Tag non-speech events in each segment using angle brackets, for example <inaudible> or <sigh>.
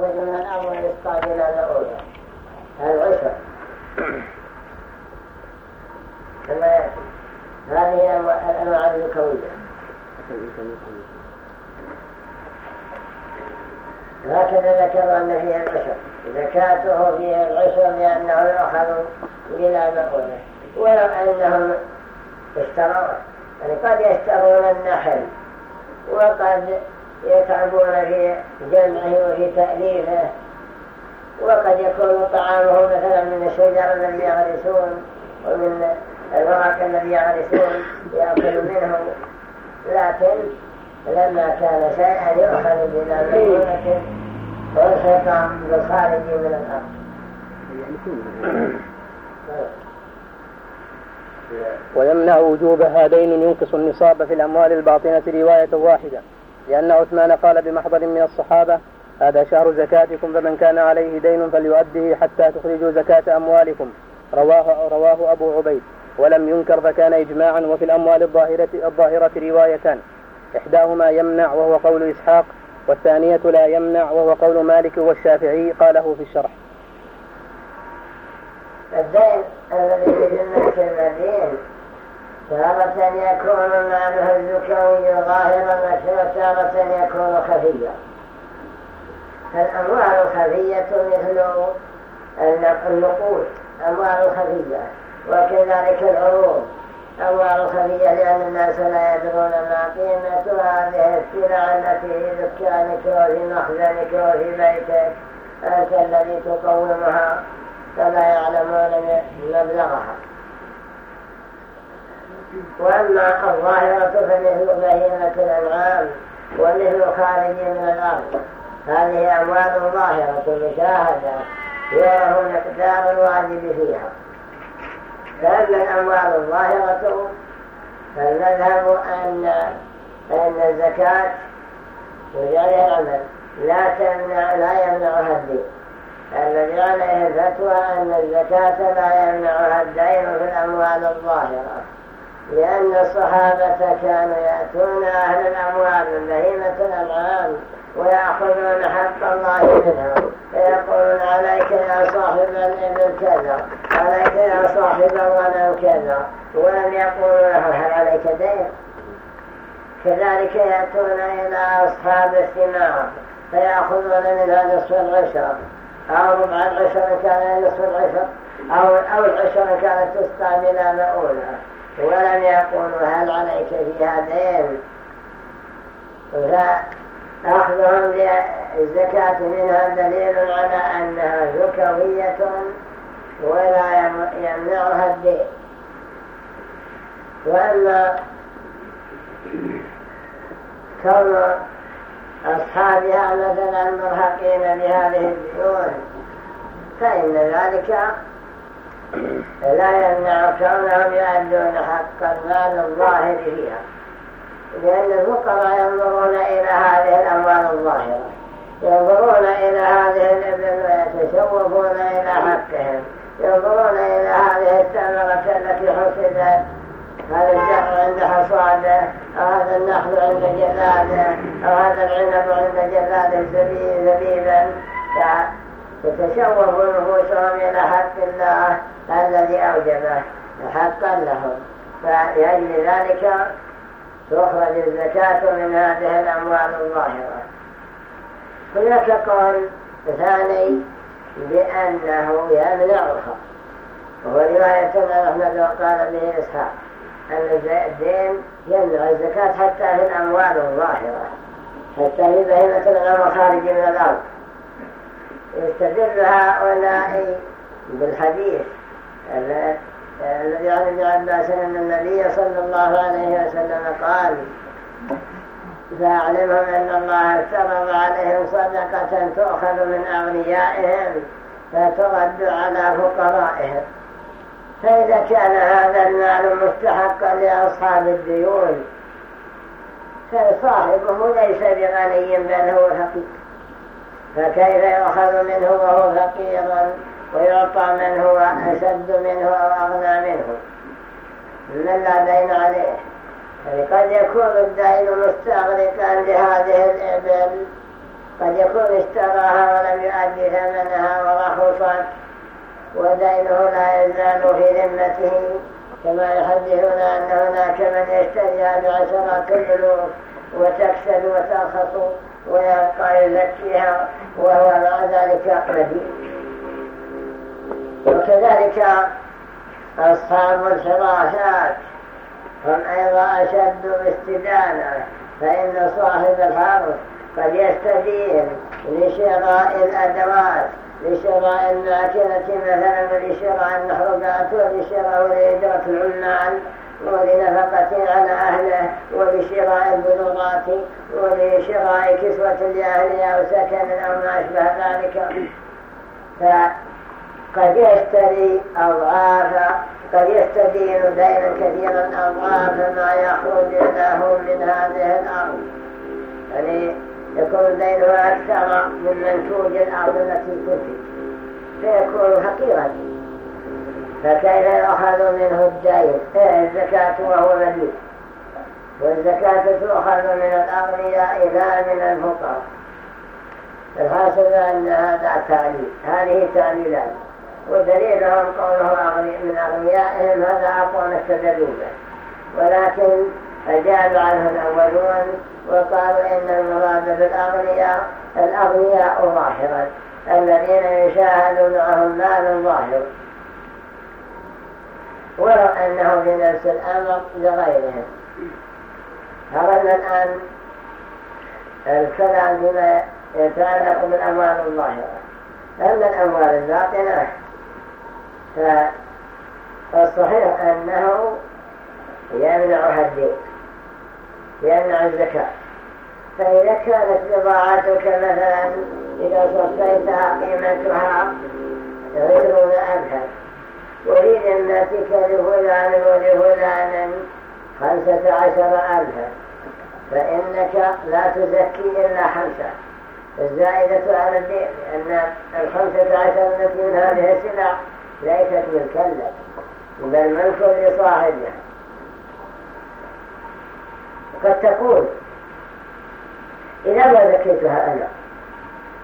يخرج من الأرض ويسقى بلا مؤونة العشر. هذه الأنواع الذكوية هكذا ذكر أن فيه العشر زكاته فيه العشر لأنه يؤخذ بلا مؤونة ولو أنهم اشتروا يعني قد يشترون النحل وقد يتعبون في جمعه وفي تأليفه وقد يكون طعامه مثلا من الشجر الذي يغرسون ومن الورق الذي يغرسون يأكل منه. لكن لما كان شيئا يؤخذ بلا ميمونة والحيطان بالخارج من الأرض. ويمنع وجوب هذين ينقص النصاب في الأموال الباطنة رواية واحدة. لأن عثمان قال بمحضر من الصحابة هذا شهر زكاتكم فمن كان عليه دين فليؤده حتى تخرجوا زكاة أموالكم. رواه, رواه أبو عبيد. ولم ينكر فكان إجماعا وفي الأموال الظاهرة, الظاهرة روايتان. إحداهما يمنع وهو قول إسحاق والثانية لا يمنع وهو قول مالك والشافعي قاله في الشرح. الدين الذي في ذمة المدين تارة يكون معنه الزكوي ظاهرا وتارة يكون خفيا فالأموال خفية مثل النقود أموال خفية وكذلك العروض أموال خفية لأن الناس لا يدرون ما قيمة هذه السلع التي في دكانك وفي مخزنك وفي بيتك أنت الذي تقومها فلا يعلمون مبلغها. وأما الظاهرة فمثل بهيمة الأنعام ومثل خارج من الأرض. هذه أموال ظاهرة مشاهدة يره مقدار الواجب فيها. فأما الأموال الظاهرة فالمذهب أن أن الزكاة وجعل العمل. لا تمنع لا يمنعها الدين. الذي عليه الفتوى أن الزكاة لا يمنعها الدين في الأموال الظاهرة لأن الصحابة كانوا يأتون أهل الأموال من بهيمة الأنعام ويأخذون حق الله منهم. فيقولون عليك يا صاحب الإبل كذا عليك يا صاحب الغنم كذا. ولم يقولوا له هل عليك دين؟ كذلك يأتون إلى أصحاب الثمار فيأخذون منها نصف العشر. أو ربع العشر كان نصف العشر أو, أو العشر كانت تسقى بلا مؤونة ولم يقولوا هل عليك فيها دين فأخذهم للزكاة منها دليل على أنها زكوية ولا يمنعها الدين. وأما كون أصحابها مثلا مرهقين بهذه الديون فإن ذلك لا يمنع كونهم يؤدون حق المال الظاهر فيها لأن الفقراء ينظرون إلى هذه الأموال الظاهرة. ينظرون إلى هذه الإبل ويتشوفون إلى حقهم. ينظرون إلى هذه الثمرة التي حصدت. هذا الزهر عند حصاده أو هذا النخل عند جلاده أو هذا العنب عند جلاده زبيبا تتشوف نفوسهم إلى حق الله الذي أوجبه حقا لهم. فلأجل ذلك تخرج الزكاة من هذه الأموال الظاهرة. هناك قول ثاني بأنه يمنعها. وهو رواية عن أحمد وقال به إسحاق أن الدين يمنع الزكاة حتى في الأموال الظاهرة حتى في بهيمة الأمر خارج من الأرض. يستدل هؤلاء بالحديث الذي عن ابن عباس أن النبي صلى الله عليه وسلم قال فأعلمهم أن الله افترض عليهم صدقة تؤخذ من أغنيائهم فترد على فقرائهم. فإذا كان هذا المال مستحقا لأصحاب الديون فصاحبه ليس بغني بل هو فقير فكيف يؤخذ منه وهو فقيرا ويعطى من هو أشد منه أو أغنى منه؟ من لا دين عليه. قد يكون الدين مستغرقا لهذه الإبل. قد يكون اشتراها ولم يؤدي ثمنها ورخصت ودينه لا يزال في ذمته. كما يحدثنا أن هناك من يشتريها بعشرات الألوف وتكسد وترخص. ويبقى يزكيها وهو مع ذلك مدين وكذلك أصحاب الحراسات هم أيضا أشد استدانة فإن صاحب الحرس قد يستدين لشراء الأدوات لشراء الماكنة مثلا ولشراء المحروقات ولشراء ولإجرة العمال. ولنفقة على أهله ولشراء البلوغات ولشراء كسوة لأهله أو سكن أو ما أشبه ذلك. فقد يشتري أضعاف قد يستدين دينا كثيرا أضعاف ما يخرج له من هذه الأرض. يعني يكون دينه أكثر من منتوج الأرض التي تنتج فيكون حقيرا. فكيف يؤخذ منه الدين الزكاة وهو مدين والزكاة تؤخذ من الأغنياء لا من الفقراء. الحاصل أن هذا تعليل هذه تعليلات ودليلهم قوله من أغنيائهم هذا أقوى استدلوا به. ولكن أجاب عنه الأولون وقالوا إن المراد بالأغنياء الأغنياء ظاهرا. الذين يشاهد معهم مال ظاهر. ولو أنه في نفس الأمر لغيرهم أردنا الآن الكلام بما يتعلق بالأموال الظاهرة. أما الأموال الباطنة؟ فالصحيح أنه يمنعها الدين يمنع الزكاة. فإذا كانت بضاعتك مثلا إذا صفيتها قيمتها عشرون ألفا وريد ذمتك لفلان ولفلان خمسة عشر ألفا فإنك لا تزكي إلا خمسة. الزائدة على الدين لأن الخمسة عشر التي من هذه السلع ليست ملكا لك بل ملك لصاحبها قد تقول إذا ما ذكيتها أنا؟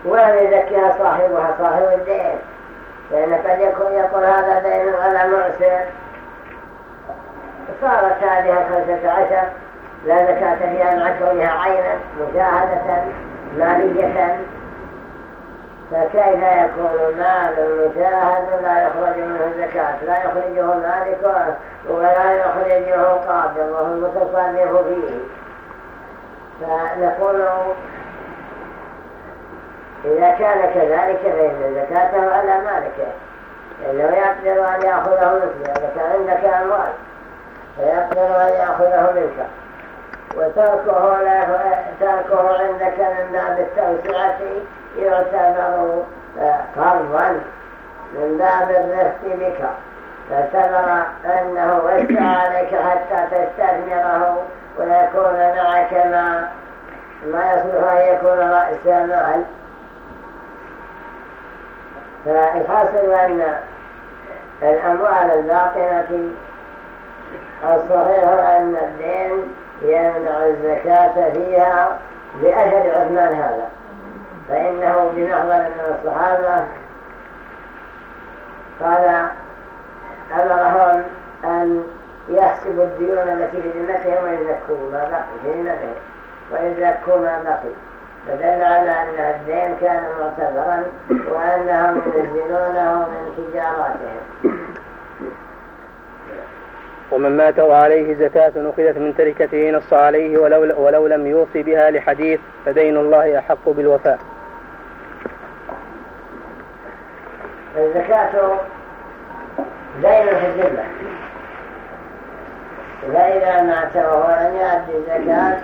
ولم يزكيها صاحبها؟ صاحب الدين لأن قد يكون يقول هذا دين على معسر صارت هذه الخمسة عشر لا زكاة فيها مع كونها عينا مشاهدة مالية. فكيف يكون مال مشاهد لا يخرج منه الزكاة؟ لا يخرجه مالك ولا يخرجه قابض وهو المتصرف فيه. فنقول إذا كان كذلك فإن زكاته على مالك. لأنه يقدر أن يأخذه إذا كان عندك أموال فيقدر أن يأخذه منك. وتركه, تركه عندك من باب التوسعة يعتبر قرضا من باب الرفق بك. فاعتبر أنه وسع عليك حتى تستثمره ويكون معك ما ما يصلح أن يكون رأس مال. فالحاصل أن الأموال الباطنة الصحيح أن الدين يمنع الزكاة فيها بأثر عثمان هذا. فإنه بمحضر من الصحابة قال أمرهم أن يحسبوا الديون التي في ذمتهم ويزكوا ما بقي في ذمتهم ويزكوا ما بقي. فدل على أن الدين كان معتبرا وأنهم ينزلونه من تجاراتهم ومن مات وعليه زكاة أخذت من تركته نص عليه ولو, ولو لم يوصي بها لحديث فدين الله أحق بالوفاء. الزكاة دين في الذمة فإذا مات وهو لم يؤدي الزكاة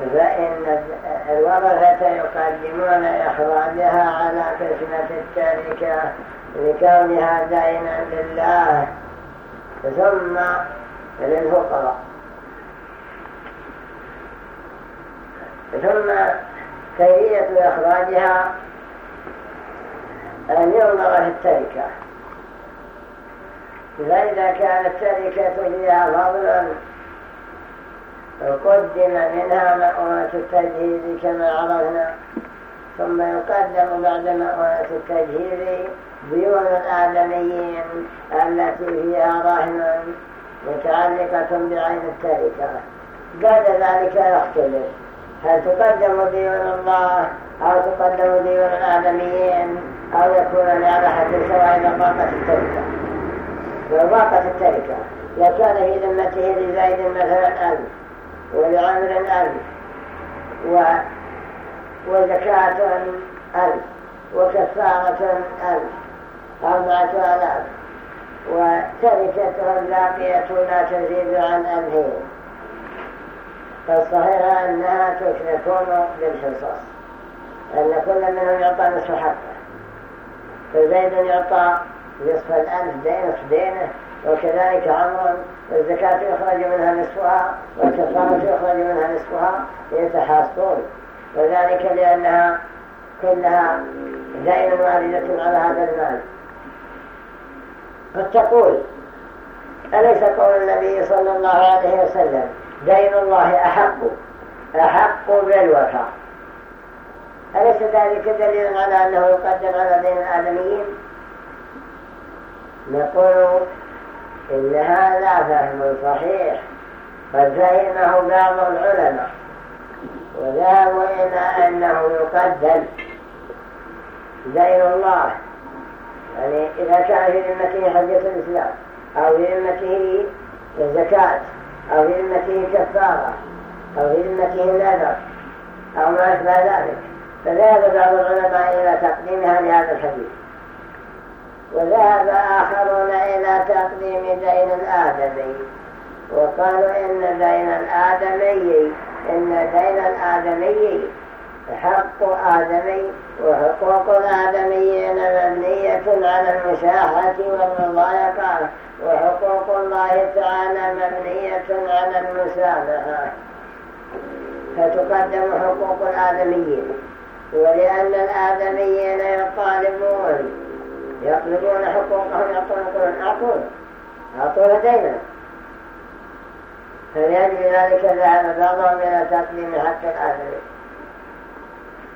فإن الورثة يقدمون إخراجها على قسمة التركة لكونها دينا لله ثم للفقراء. ثم كيفية إخراجها؟ أن ينظر في التركة. فإذا كانت التركة فيها فضل قدم منها مأونة التجهيز كما عرفنا ثم يقدم بعد مؤونة التجهيز ديون الآدميين التي فيها رهن متعلقة بعين التركة بعد ذلك يختلف. هل تقدم ديون الله أو تقدم ديون الآدميين أو يكون حد سواء إذا ضاقت التركة؟ لو التركة. لكان في ذمته لزيد مثلا ألف ولعمر ألف و وزكاة ألف وكفارة ألف أربعة آلاف وتركته الباقية لا تزيد عن ألفين. فالصحيح أنها تكون بالحصص أن كل منهم يعطى نصف حقه. فزيد يعطى نصف الألف دين دينه. وكذلك عمر الزكاة يخرج منها نصفها والكفارة يخرج منها نصفها يتحاصون وذلك لأنها كلها دائما واردة على هذا المال. قد تقول أليس قول النبي صلى الله عليه وسلم دين الله أحق؟ أحق بالوفاء. أليس ذلك دليل على أنه يقدم على دين الآدميين؟ نقول إن هذا فهم صحيح قد فهمه بعض العلماء. وذهبوا إلى أنه يقدم دين الله. يعني إذا كان في ذمته حجة الإسلام أو في ذمته زكاة أو في ذمته كفارة أو في ذمته نذر أو ما أشبه ذلك. فذهب بعض العلماء إلى تقديمها لهذا الحديث. وذهب آخرون إلى تقديم دين الآدمي. وقالوا إن دين الآدمي إن دين الآدمي حق آدمي وحقوق الآدميين مبنية على المشاحة والمضايقة وحقوق الله تعالى مبنية على المسامحة. فتقدم حقوق الآدميين. ولأن الآدميين يطالبون يطلبون حقوقهم يقولون أعطونا أعطونا دينا فلأجل ذلك ذهب بعضهم إلى تقديم حق الآدمي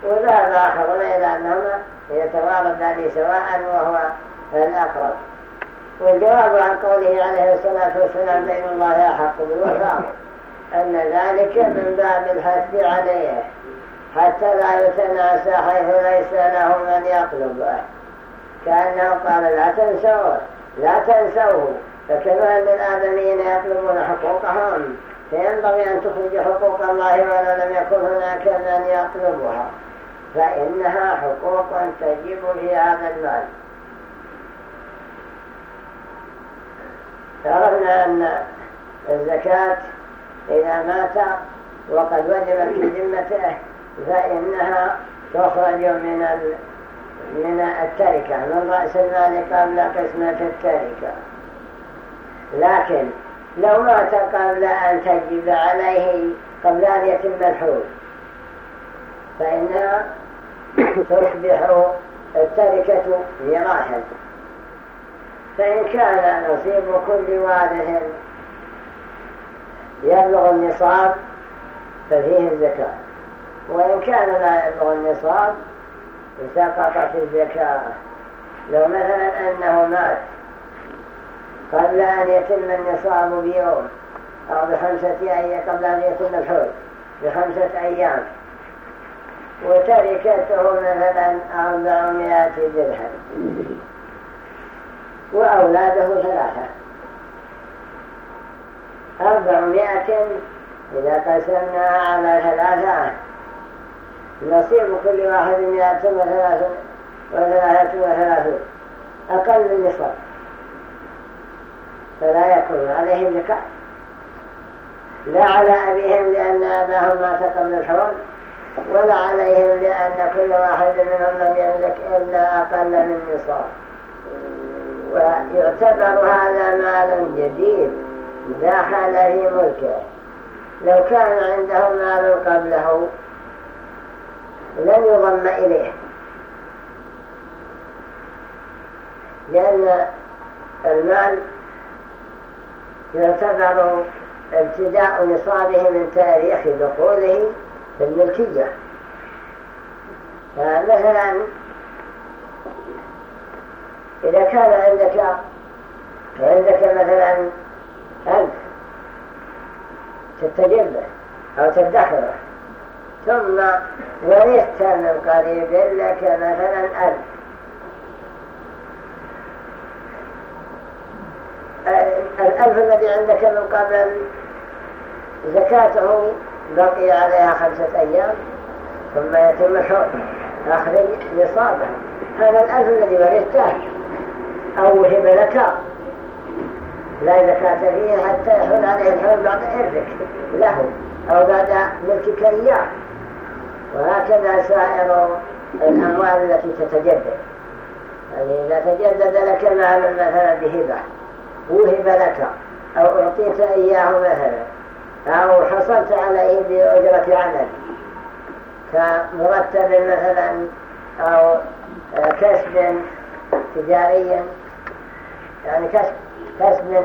وذهب آخرون إلى أنهما يتواردان سواء وهو الأقرب. والجواب عن قوله عليه الصلاة والسلام بين الله أحق بالوفاء أن ذلك من باب الحث عليه. حتى لا يتناسى حيث ليس له من يطلبه. كأنه قال لا تنسوه لا تنسوه فكما أن الآدميين يطلبون حقوقهم فينبغي أن تخرج حقوق الله ولو لم يكن هناك من يطلبها. فإنها حقوق تجب في هذا المال عرفنا أن الزكاة إذا مات وقد وجبت في ذمته فإنها تخرج من من التركة. من رأس المال قبل قسمة التركة. لكن لو مات قبل أن تجب عليه قبل أن يتم الحول فإنها <coughs> تصبح التركة ميراثا. فإن كان نصيب كل وارث يبلغ النصاب ففيه الزكاة. وإن كان لا يبلغ النصاب سقطت الزكاة لو مثلا أنه مات قبل أن يتم النصاب بيوم أو بخمسة أيام قبل أن يتم الحول بخمسة أيام وتركته مثلا أربعمائة درهم وأولاده ثلاثة. أربعمائة إذا قسمناها على ثلاثة نصيب كل واحد مئة وثلاثة وثلاثة وثلاثون أقل من نصف. فلا يكون عليهم زكاة. لا على أبيهم لأن أباهم مات قبل الحرم ولا عليهم لأن كل واحد منهم لم يملك إلا أقل من نصاب ويعتبر هذا مال جديد دخل في ملكه. لو كان عنده مال قبله لن يضم إليه. لأن المال يعتبر ابتداء نصابه من تاريخ دخوله في الملكية. فمثلا إذا كان عندك عندك مثلا ألف تتجبه أو تدخره ثم ورثت من قريب لك مثلا ألف. الألف الذي عندك من قبل زكاته بقي عليها خمسة أيام ثم يتم الحول أخرج نصابه. هذا الألف الذي ورثته أو وهب لك. لا زكاة فيه حتى يحول عليه الحول بعد إرثك له أو بعد ملكك إياه. وهكذا سائر الأموال التي تتجدد. يعني إذا تجدد لك المال مثلا بهبة وهب لك أو أعطيت إياه مثلا أو حصلت عليه بأجرة عمل كمرتب مثلا أو كسب تجاري يعني كسب كسب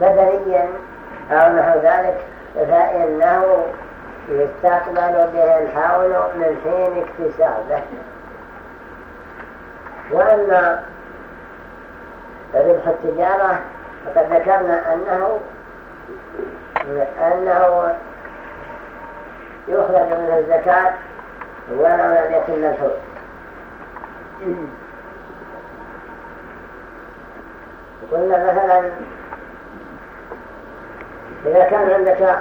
بدني أو نحو ذلك فإنه يستقبل به الحول من حين اكتسابه. وأما ربح التجارة فقد ذكرنا أنه أنه يخرج منه الزكاة ولو لم يتم الحول. قلنا مثلا إذا كان عندك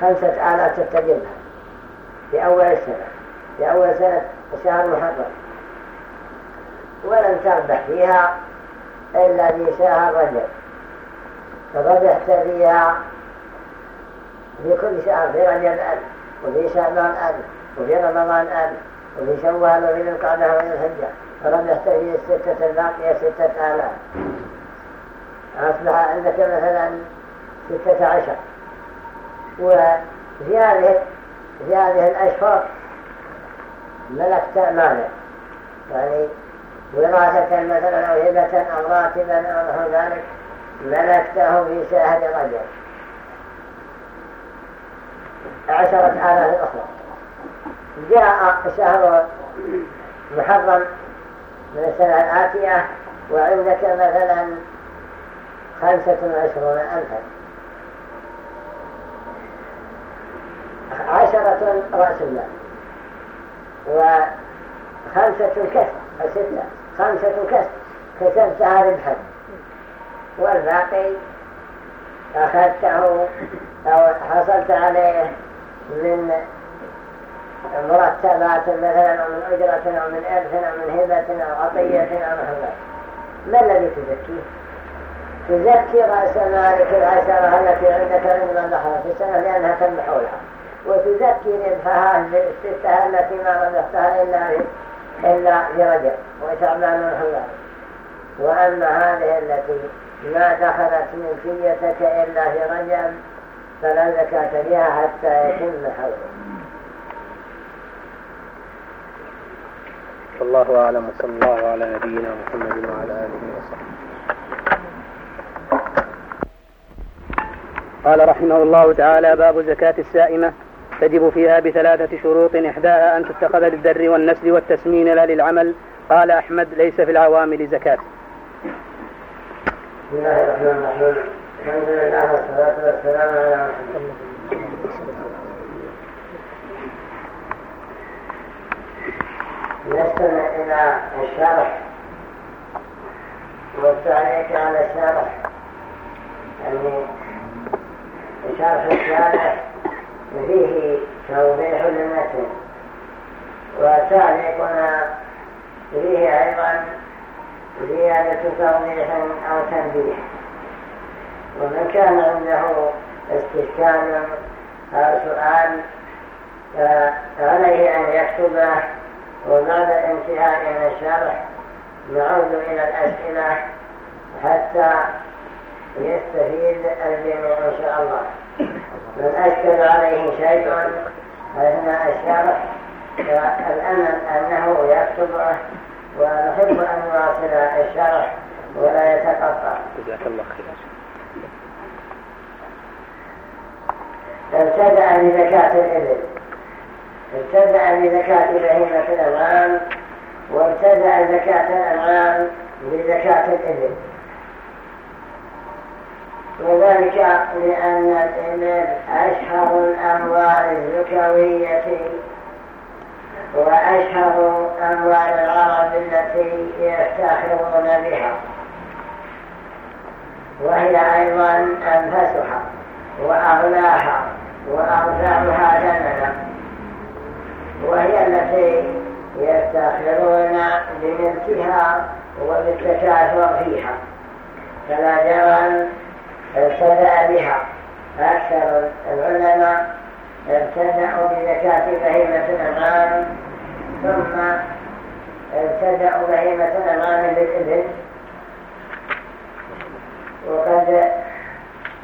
خمسة آلاف تتجبها في أول السنة في أول سنة شهر محرم. ولم تربح فيها إلا في شهر رجب. فربحت فيها في كل شهر في رجب ألف وفي شعبان ألف وفي رمضان ألف وفي شوال وفي القعدة وفي الحجة. فربحت في الستة الباقية ستة آلاف. أصبح عندك مثلا ستة عشر. وفي هذه في هذه الأشهر ملكت مالا يعني وراثة مثلا أو هبة أو راتبا أو نحو ذلك ملكته في شهر رجب عشرة آلاف أخرى جاء شهر محرم من السنة الآتية وعندك مثلا خمسة وعشرون ألفا. عشرة رأس المال. وخمسة أو ستة خمسة كسب كسبتها ربحا والباقي أخذته أو حصلت عليه من مرتبات مثلا أو من أجرة أو من إرث أو من هبة أو عطية أو نحو ما الذي تزكيه؟ تزكي رأس مالك العشرة التي عندك من دخلت السنة لأنها تم حولها وتزكي ربحها الستة التي ما ربحتها إلا إلا في رجب وشعبان ونحو وأما هذه التي ما دخلت ملكيتك إلا في رجب فلا زكاة فيها حتى يتم حوله والله أعلم وصلى الله على نبينا محمد وعلى آله وصحبه. قال رحمه الله تعالى باب زكاة السائمة. تجب فيها بثلاثة شروط إحداها أن تتخذ للذر والنسل والتسمين لا للعمل. قال أحمد ليس في العوامل زكاة بسم الله الرحمن الرحيم. الحمد لله والصلاة والسلام على نستمع إلى الشرح. والتعليق على الشرح. يعني شرح الشارح فيه توضيح للمتن وتعليقنا فيه أيضا زيادة توضيح أو تنبيه. ومن كان عنده استشكال أو سؤال فعليه أن يكتبه وبعد انتهاء من الشرح نعود إلى الأسئلة حتى يستفيد الجميع إن شاء الله. من أشكل عليه شيء أثناء الشرح فالأمل أنه يكتبه ونحب أن نواصل الشرح ولا يتقطع. جزاك الله خير ابتدأ بزكاة الإبل. ابتدأ بزكاة بهيمة الأنعام وابتدأ زكاة الأنعام بزكاة الإبل. وذلك لأن الإبل أشهر الأموال الزكوية وأشهر أموال العرب التي يفتخرون بها. وهي أيضا أنفسها وأغلاها وأرفعها ثمنا وهي التي يفتخرون بملكها وبالتكاثر فيها. فلا جرم ابتدأ بها. أكثر العلماء ابتدأوا بزكاة بهيمة الأنعام ثم ابتدأوا بهيمة الأنعام بالإبل وقد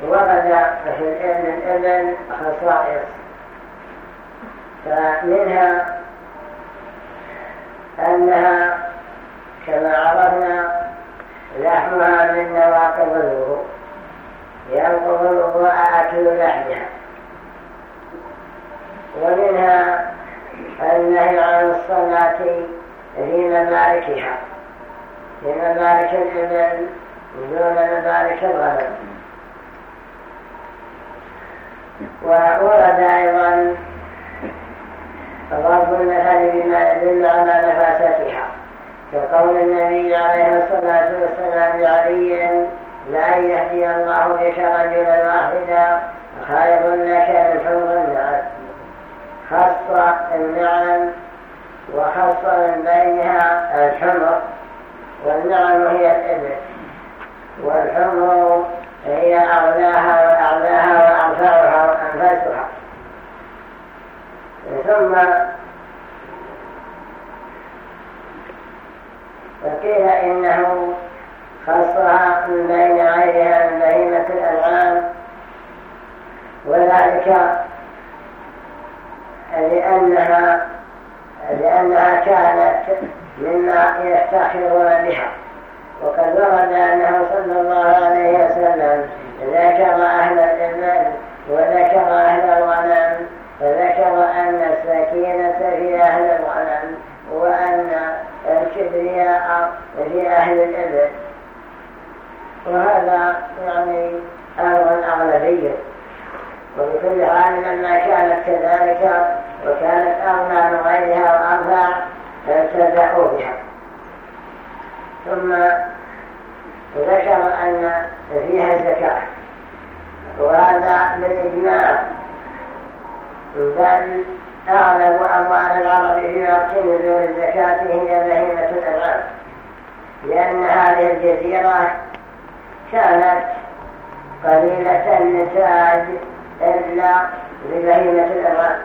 ورد في الإبل الإبل خصائص. فمنها أنها كما عرفنا لحمها من نواقض الوضوء ينقض الوضوء أكل لحمها ومنها النهي عن الصلاة في ممالكها. في ممالك الإبل دون ممالك الغنم وورد أيضا ضرب المثل بما يدل على نفاستها. كقول النبي عليه الصلاة والسلام لعلي لأن يهدي الله بك رجلا واحدا خير لك من حوض الناس خص النعم وخص من بينها الحمر. والنعم هي الإبل. والحمر هي أغلاها وأعلاها وأرفعها وأنفسها ثم وقيل إنه خصها من بين غيرها من بهيمة الأنعام وذلك لأنها لأنها كانت مما يفتخرون بها. وقد ورد أنه صلى الله عليه وسلم ذكر أهل الإبل وذكر أهل الغنم فذكر أن السكينة في أهل الغنم وأن الكبرياء في أهل الإبل. وهذا يعني أمر أغلبي وبكل حال لما كانت كذلك وكانت أغنى من غيرها وأرفع فابتدأوا بها. ثم ذكر أن فيها الزكاة. وهذا بالإجماع بل أغلب أموال العرب في وقت نزول الزكاة هي بهيمة الأنعام. لأن هذه الجزيرة كانت قليلة النتاج إلا ببهيمة الأنعام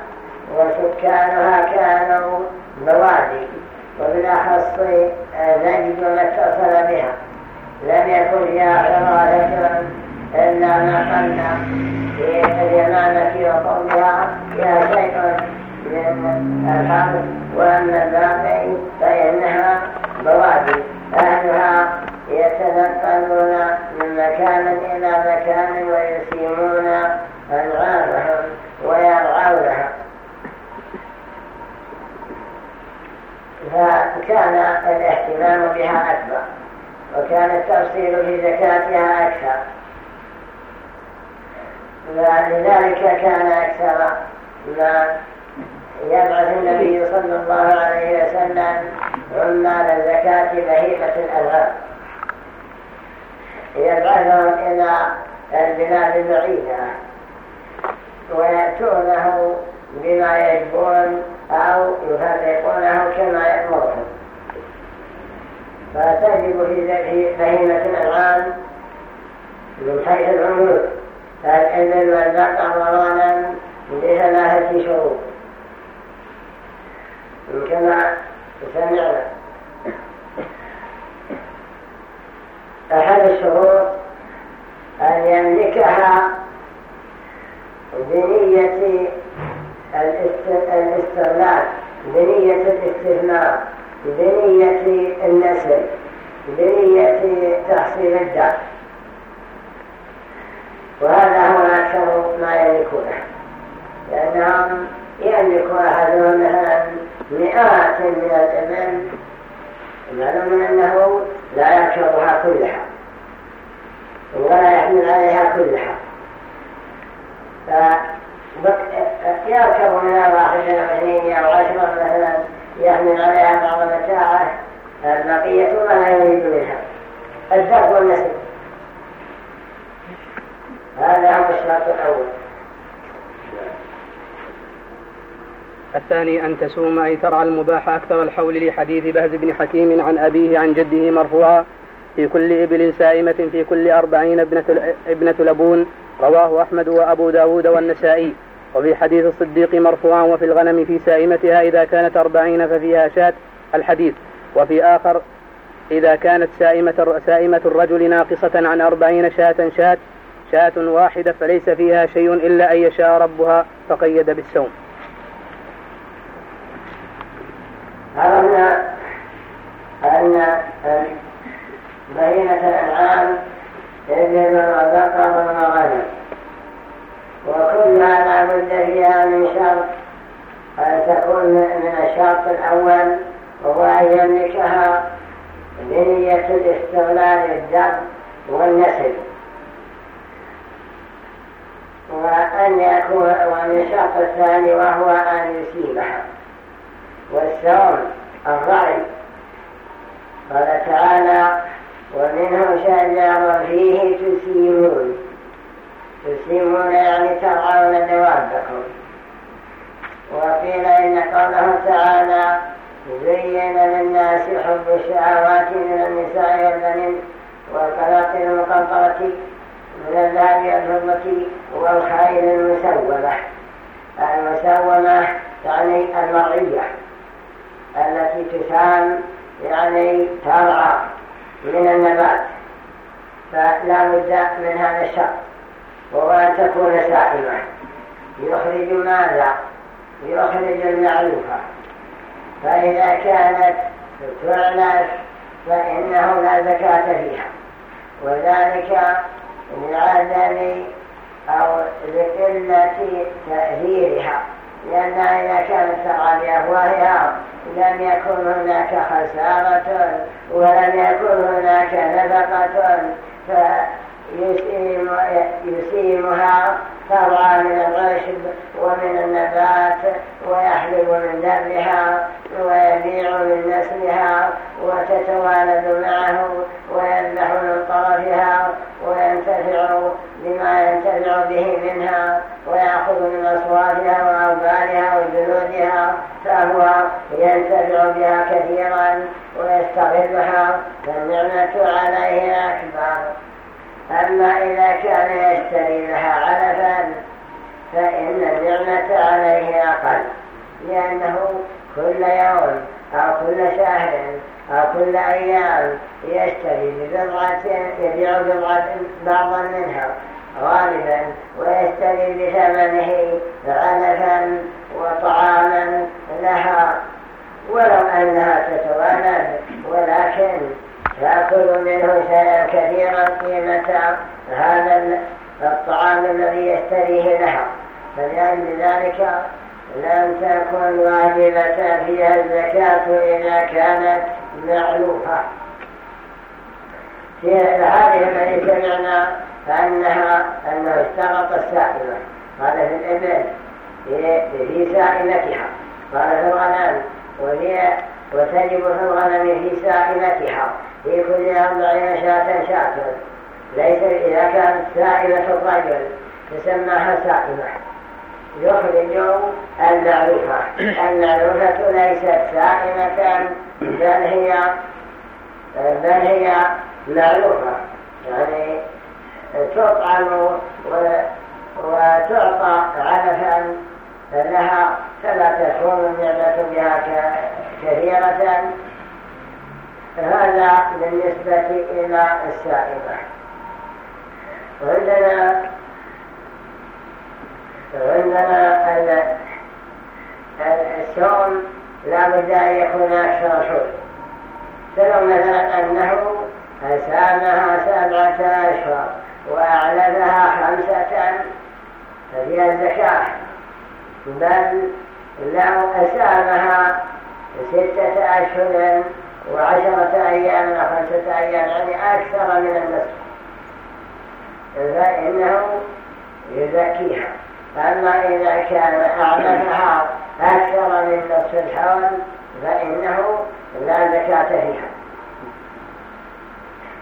وسكانها كانوا بوادي وبالأخص نجد ما اتصل بها. لم يكن فيها حرارة إلا ما قلنا. في اليمامة وقومها فيها شيء من الحرب وأما الباقي فإنها بوادي أهلها يتنقلون من مكان إلى مكان ويسيمون أنعامهم ويرعونها فكان الاهتمام بها أكبر وكان التفصيل في زكاتها أكثر. لذلك كان أكثر ما يبعث النبي صلى الله عليه وسلم عمال الزكاة بهيمة الأنهار يبعثهم إلى البلاد البعيدة ويأتونه بما يجبون أو يفرقونه كما يأمرهم فتجب في بهيمة الأنعام من حيث العمود الإبل والبقر والغنم بثلاثة شروط كما سمعنا أحد الشروط أن يملكها بنية الاستغلال بنية الاستثمار بنية النسل بنية تحصيل الدار وهذا هو أكثر ما يملكونه. لأنهم يملك أحدهم مئات من الإبل معلوم أنه لا يركبها كلها ولا يحمل عليها كلها يركب منها واحدة أو اثنين أو عشرة مثلا يحمل عليها بعض متاعه البقية ولا يريد منها. الزرق والنسل هذا هو الشرط الأول. الثاني أن تسوم أي ترعى المباح أكثر الحول لحديث بهز بن حكيم عن أبيه عن جده مرفوعا في كل إبل سائمة في كل أربعين ابنة, ابنة لبون رواه أحمد وأبو داود والنسائي. وفي حديث الصديق مرفوعا وفي الغنم في سائمتها إذا كانت أربعين ففيها شاة الحديث. وفي آخر إذا كانت سائمة, سائمة الرجل ناقصة عن أربعين شاة شاة شاة واحدة فليس فيها شيء إلا أن يشاء ربها فقيد بالسوم عرفنا أن بهيمة الأنعام إبل وبقر وغنم وكلها لا بد فيها من شرط أن تكون من الشرط الأول وهو أن يملكها بنية الاستغلال الدم والنسل. وأن يكون ومن الشرط الثاني وهو أن يسيبها والسوم الرعي قال تعالى ومنه شجر فيه تسيمون تسيمون يعني ترعون دوابكم وقيل إن قوله تعالى زين للناس حب الشهوات من النساء والبنين والقناطر المقنطرة من الذهب والفضة والخيل المسومة. المسومة يعني المرعية. التي تسام يعني ترعى من النبات. فلا بد من هذا الشرط وهو أن تكون سائمة يخرج ماذا؟ يخرج المعلوفة فإذا كانت تعلف فإنه لا زكاة فيها. وذلك لعدم أو لقلة تأثيرها. لأنها إذا كانت ترعى بأفواهها لم يكن هناك خسارة ولم يكن هناك نفقة يسيمها ترعى من الغشب ومن النبات ويحلب من دمها ويبيع من نسلها وتتوالد معه ويذبح من طرفها وينتفع بما ينتفع به منها ويأخذ من أصواتها وأوبالها وجلودها فهو ينتفع بها كثيرا ويستغلها فالنعمة عليه أكبر. أما إذا كان يشتري لها علفا فإن النعمة عليه أقل لأنه كل يوم أو كل شهر أو كل أيام يشتري ببضعة يبيع بضعة بعضا منها غالبا ويشتري بثمنه علفا وطعاما لها ولو أنها تتوالد ولكن تأكل منه شيئا كثيرا قيمة هذا الطعام الذي يشتريه لها. فلأجل ذلك لم تكن واجبة فيها الزكاة إذا كانت معلوفة في هذه الذي سمعنا فأنها أنه اشترط السائمة قال في الإبل في سائمتها قال في الغنم وهي وتجب في الغنم في سائمتها في كل أربعين شاة شاة ليس إذا كانت سائمة الرجل تسمىها سائمة يخرج المعروفة المعروفة ليست سائمة بل هي بل هي معروفة. يعني تطعم وتعطى علفا لها فلا تكون النعمة بها كثيرة هذا بالنسبة إلى السائمة عندنا عندنا السوم لا بد أن يكون حول فلو مثلا أنه أسامها سبعة أشهر وأعلنها خمسة ففيها الزكاة بل لو أسامها ستة أشهر وعشرة أيام وخمسة أيام يعني أكثر من النصف فإنه يزكيها. أما إذا كان أعلمها أكثر من نصف الحول فإنه لا زكاة فيها.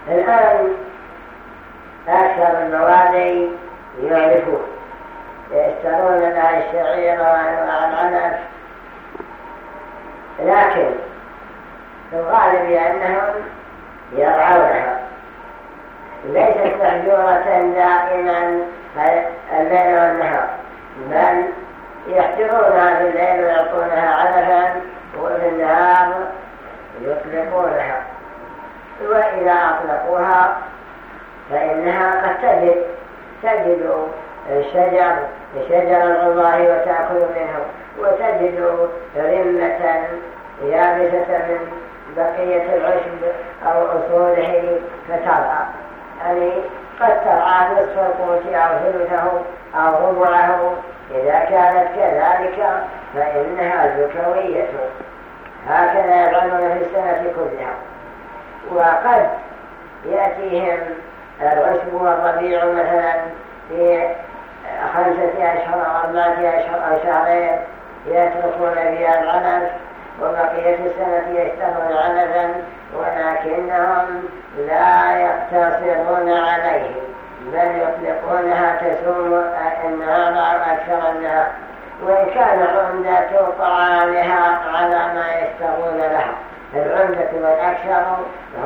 الآن أكثر الموالي يعرفون. يشترون لها الشعير والعنب لكن في الغالب أنهم يرعونها ليست محجورة دائما الليل والنهار. بل يحجرونها في الليل ويعطونها علفا وفي النهار يطلقونها. وإذا أطلقوها فإنها قد تجد تجد الشجر شجر العظاه وتأكل منه. وتجد رمة يابسة من بقية العشب أو أصوله فترعى. يعني قد ترعى نصف القوت أو ثلثه أو ربعه. إذا كانت كذلك فإنها زكوية هكذا يفعلون في السنة كلها. وقد يأتيهم العشب والربيع مثلا في خمسة أشهر أو أربعة أشهر أو شهرين يتركون فيها العنف وبقية السنة يشترون عنفا ولكنهم لا يقتصرون عليه بل يطلقونها تسوم النهار أكثر النهار وإن كان عمدة طعامها على ما يشترون لها العمدة والأكثر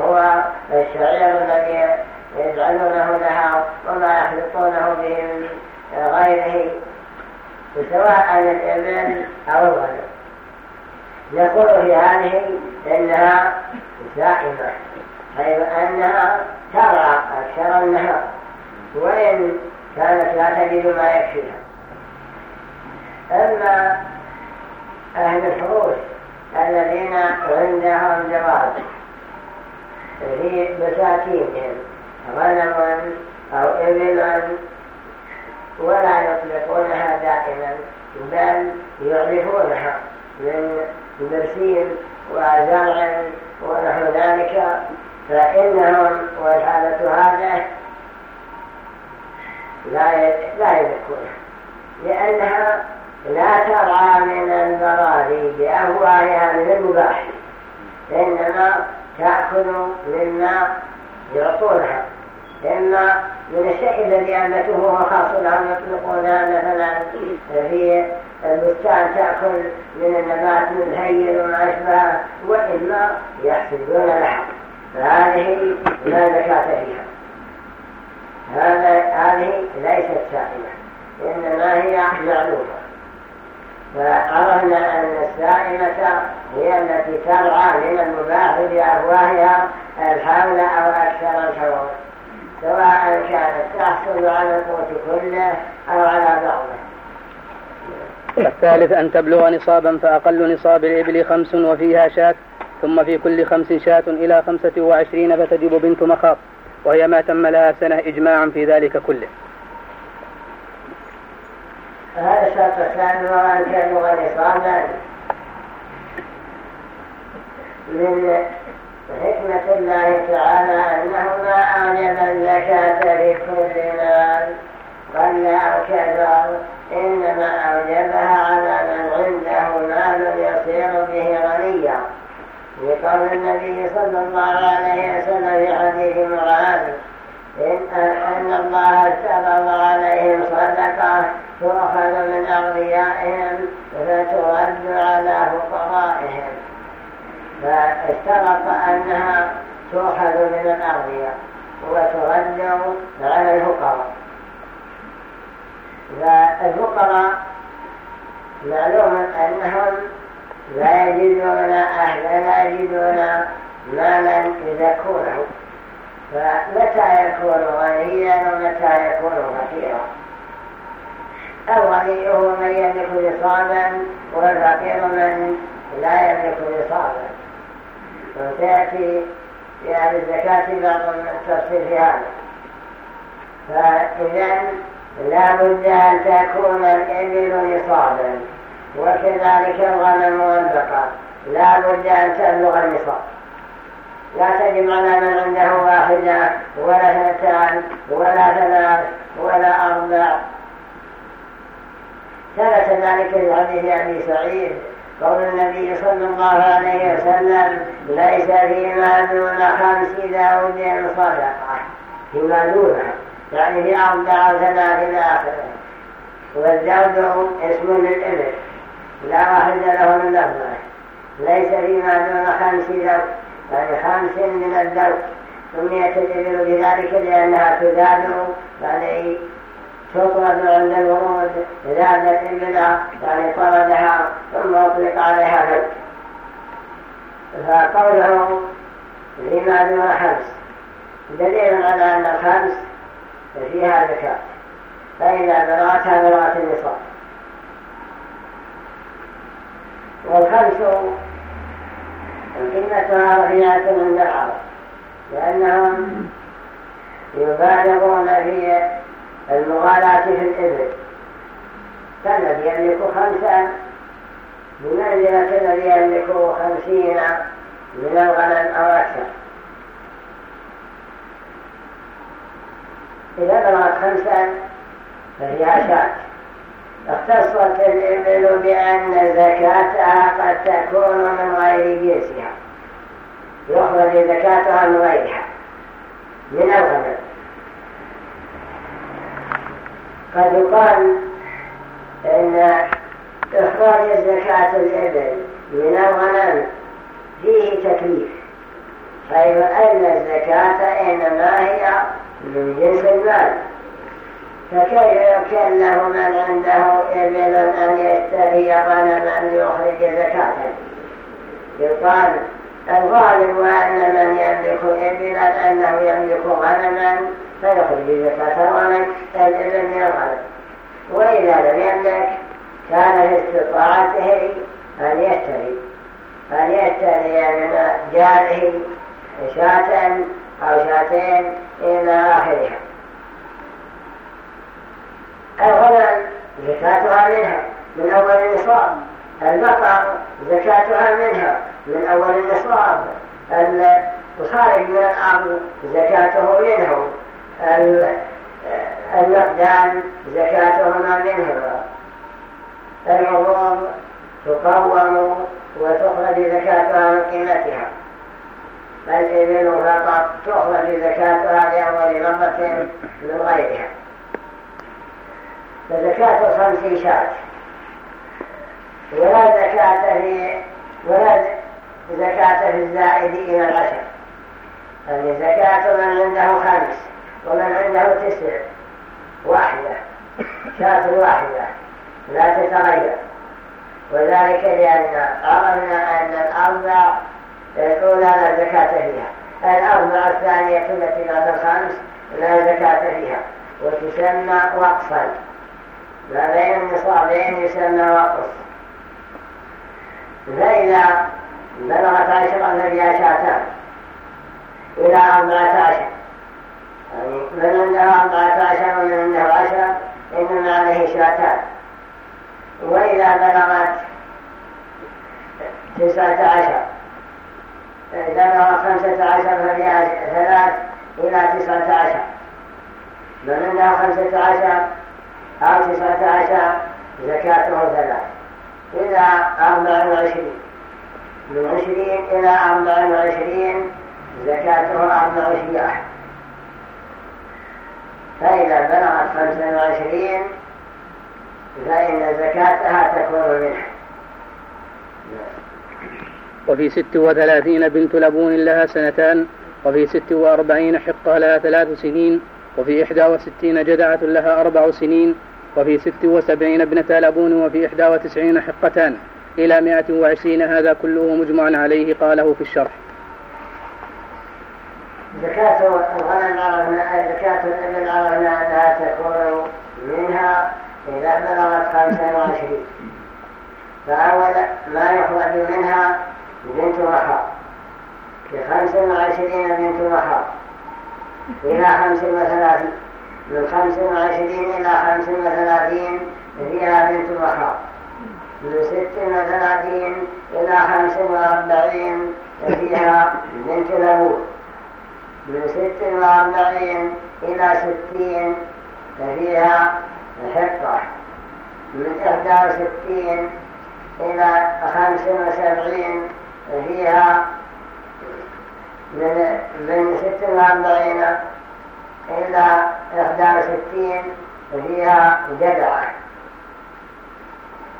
هو الشعير الذي يجعلونه لها وما يخلطونه به من غيره سواء الإبل أو الغنم يقول في هذه إنها سائمة حيث أنها ترى أكثر النهار وإن كانت لا تجد ما يكفيها. أما أهل الحروس الذين عندهم جواز في بساتينهم غنم أو إبل ولا يطلقونها دائما بل يعرفونها من برسيم وزرع ونحو ذلك فإنهم والحالة لا لا يذكرها. لأنها لا ترعى من البراري بأهوالها من المباح إنما تأكل مما يعطونها. إما من الشيء الذي أنبته هو خاص لهم يطلقونها مثلا في البستان تأكل من النبات من الهين وما أشبهه وإما يحسدون لها. فهذه لا زكاة فيها. هذه ليست سائمة إنما هي معلومة. فعرفنا أن السائمة هي التي ترعى من المباح بأفواهها الحول أو أكثر الحول. سواء كانت تحصل على القوت كله أو على بعضه. الثالث أن تبلغ نصابا فأقل نصاب الإبل خمس وفيها شاة ثم في كل خمس شاة إلى خمسة وعشرين فتجب بنت مخاض وهي ما تم لها سنة إجماعا في ذلك كله. هذا الشرط الثاني هو أن تبلغ نصابا من حكمة الله تعالى أنه ما أوجب الزكاة في كل مال قل أو كبر إنما أوجبها على من عنده مال يصير به غنيا. لقول النبي صلى الله عليه وسلم في حديث معاذ إن الله افترض عليهم صدقة تؤخذ من أغنيائهم فترد على فقرائهم. فاشترط أنها تؤخذ من الأغنياء وترد على الفقراء. فالفقراء معلوم أنهم لا يجدون أهلا لا يجدون مالا يزكونه فمتى يكون غنيا ومتى يكون فقيرا؟ الغني هو من يملك نصابا والفقير من لا يملك نصابا. وسيأتي في أهل الزكاة بعض التفصيل في هذا. فإذا لا بد أن تكون الإبل نصابا وكذلك الغنم والبقر. لا بد أن تبلغ النصاب. لا تجب على من عنده واحدة ولا اثنتان ولا ثلاث ولا أربع. ثبت ذلك في حديث أبي سعيد. قول النبي صلى الله عليه وسلم ليس فيما دون خمس داود صدقة فيما دونها يعني في أربع أو ثلاث إلى آخره والزوج اسم للإبل لا واحد له من لفظه ليس فيما دون خمس زوج يعني خمس من الزوج سميت الإبل بذلك لأنها تدابر يعني تطرد عند الورود ذات الإبل يعني طردها ثم أطلق عليها زوج فقوله فيما دون خمس دليل على أن الخمس. فيها زكاة فإذا بلغتها بلغت النصاب والخمس قيمتها رفيعة عند العرب لأنهم يبالغون في المغالاة في الإبل. فالذي يملك خمسا بمنزلة الذي يملك خمسين من الغنم أو أكثر. إذا بلغت خمسا فهي شاة اختصت الإبل بأن زكاتها قد تكون من غير جنسها. يخرج زكاتها من غيرها من الغنم. قد يقال إن اخراج زكاة الإبل من الغنم فيه تكليف حيث ان الزكاة إنما هي من جنس المال. فكيف يكلف من عنده إبل أن يشتري غنما ليخرج زكاة؟ يقال الغالب أن من يملك إبلا أنه يملك غنما فيخرج زكاة الغنم الإبل من الغنم وإذا لم يملك كان في استطاعته أن يشتري أن يشتري من جاره شاة أو شاتين إلى آخرها الغنم زكاتها منها من أول النصاب البقر زكاتها منها من أول النصاب الخارج من الأرض زكاته منه المقدام زكاتهما منه العروض تقوم وتخرج زكاتها من قيمتها الإبل فقط تخرج زكاتها لأول مرة من غيرها. فزكاة الخمس شاة. ولا زكاة في ولا زكاة في الزائد إلى العشر. يعني زكاة من عنده خمس. ومن عنده تسع. واحدة. شاة واحدة. لا تتغير. وذلك لأن عرفنا أن الأربع الأولى لا زكاة فيها. الأربع الثانية التي بعد الخمس لا زكاة فيها. وتسمى وقفا. ما بين النصابين يسمى وقف. فإذا بلغت عشرة فبها شاتان إلى أربعة عشر. من عنده أربعة عشر ومن عنده عشر إنما عليه شاتان وإذا بلغت تسعة عشر إذا بلغت خمسة عشر فبها ثلاث إلى تسعة عشر من عنده خمسة عشر أو تسعة عشر زكاته ثلاث إلى أربع وعشرين. من عشرين إلى أربع وعشرين زكاته أربع شياح فإذا بلغت خمسة وعشرين فإن زكاتها تكون منها وفي ست وثلاثين بنت لبون لها سنتان وفي ست وأربعين حقة لها ثلاث سنين وفي إحدى وستين جدعة لها أربع سنين وفي ست وسبعين ابنة لبون وفي إحدى وتسعين حقتان. إلى مائة وعشرين هذا كله مجمع عليه قاله في الشرح. زكاة الغنم عرفنا زكاة الإبل عرفنا أنها تكون منها إذا بلغت خمسة وعشرين فأول ما يخرج منها بنت محر بخمس وعشرين بنت محر إلى خمس وثلاثين من خمس وعشرين إلى خمس وثلاثين فيها بنت محر من ست وثلاثين إلى خمس وأربعين فيها بنت لبون من ست وأربعين إلى ستين ففيها حقة من إحدى وستين إلى خمس وسبعين فيها من من ست وأربعين إلى إحدى وستين فيها جدعة.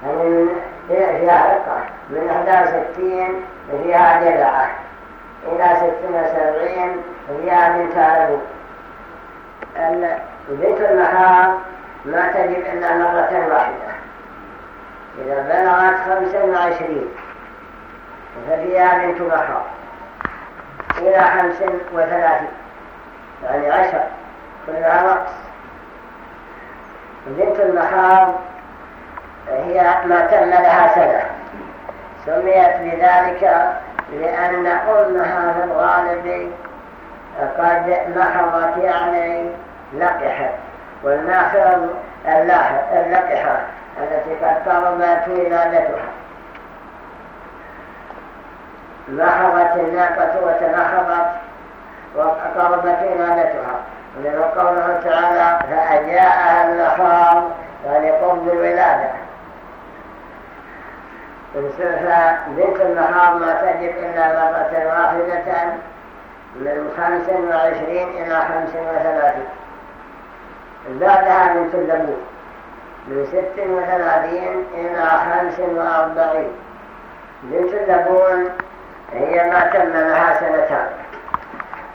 يعني فيها حقة. من إحدى وستين فيها جدعة. إلى ست وسبعين بنت أبو بنت المحام ما تجب إلا مرة واحدة. إذا بلغت خمسا وعشرين ففيها بنت محام إلى خمس وثلاثين. يعني عشر. كلها نقص بنت المحام هي ما تم لها سنة. سميت بذلك لأن أمها في الغالب قد محضت يعني لقحت. والناخر اللقحة التي قد قربت ولادتها محضت الناقة وتنخضت وقربت ولادتها ولذا قوله تعالى فأجاءها المخاض فلقرب الولادة فبنت المخاض ما تجب إلا مرة واحدة من خمس وعشرين إلى خمس وثلاثين. بعدها بنت اللبون من ست وثلاثين إلى خمس وأربعين. بنت اللبون هي ما تم لها سنتان.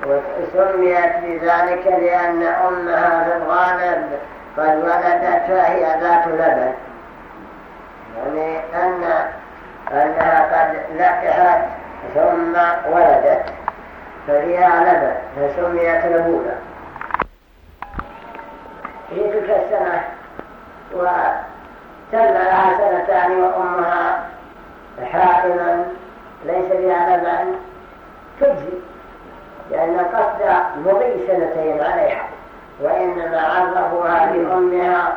وسميت بذلك لأن أمها في الغالب قد ولدت فهي ذات لبن. يعني أن أنها قد لقحت ثم ولدت ففيها لبن فسميت لبونا في تلك السنة وتم لها سنتان وأمها حائما ليس بها لبن تجزي لأن قصد مضي سنتين عليها وإنما عرفوها بأمها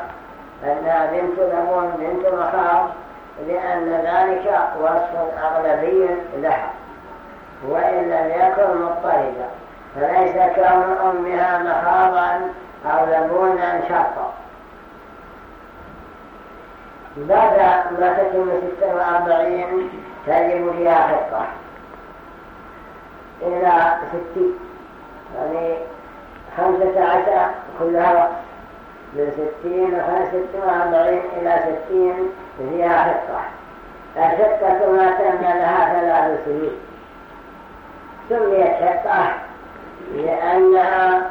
أنها بنت لبون بنت مخاض. لأن ذلك وصف أغلبي لها وإن لم يكن مضطردا فليس كون أمها مخاضا أو لبونا شرطا. بعد ما تتم 46 تجب فيها خطة إلى 60 يعني 15 كلها وقت من 60 و 45 إلى 60 هي حقه الحقه ما تم لها ثلاث سنين سميت حقه لأنها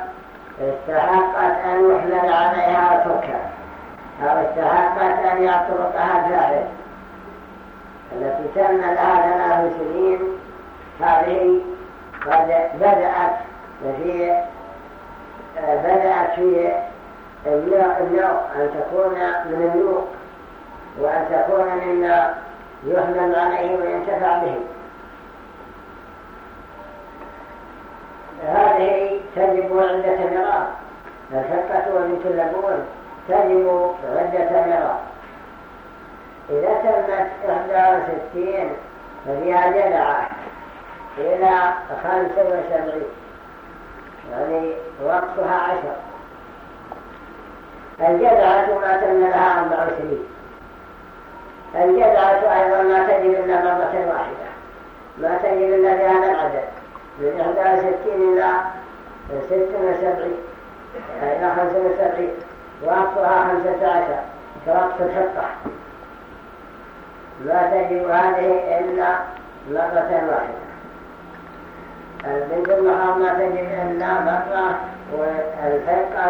استحقت أن يحمل عليها سكر أو استحقت أن يطرقها جاهل التي تم لها ثلاث سنين هذه قد بدأت في بدأت في اليوم أن تكون من اليوم وأن تكون مما يحمل عليه وينتفع به هذه تجب عدة مرات الحقة وبنت اللبون تجب عدة مرات إذا تمت 61 فهي جدعة إلى 75 يعني وقتها عشر. الجدعة ما تم لها 24 الجزعة أيضا ما تجد إلا مرة واحدة؟ ما تجد إلا بهذا العدد. من 61 إلى 76 إلى 75 وأقصها 15 كوقت الحطة ما تجد هذه إلا مرة واحدة. البنت المحرم ما تجد إلا مرة. والفقة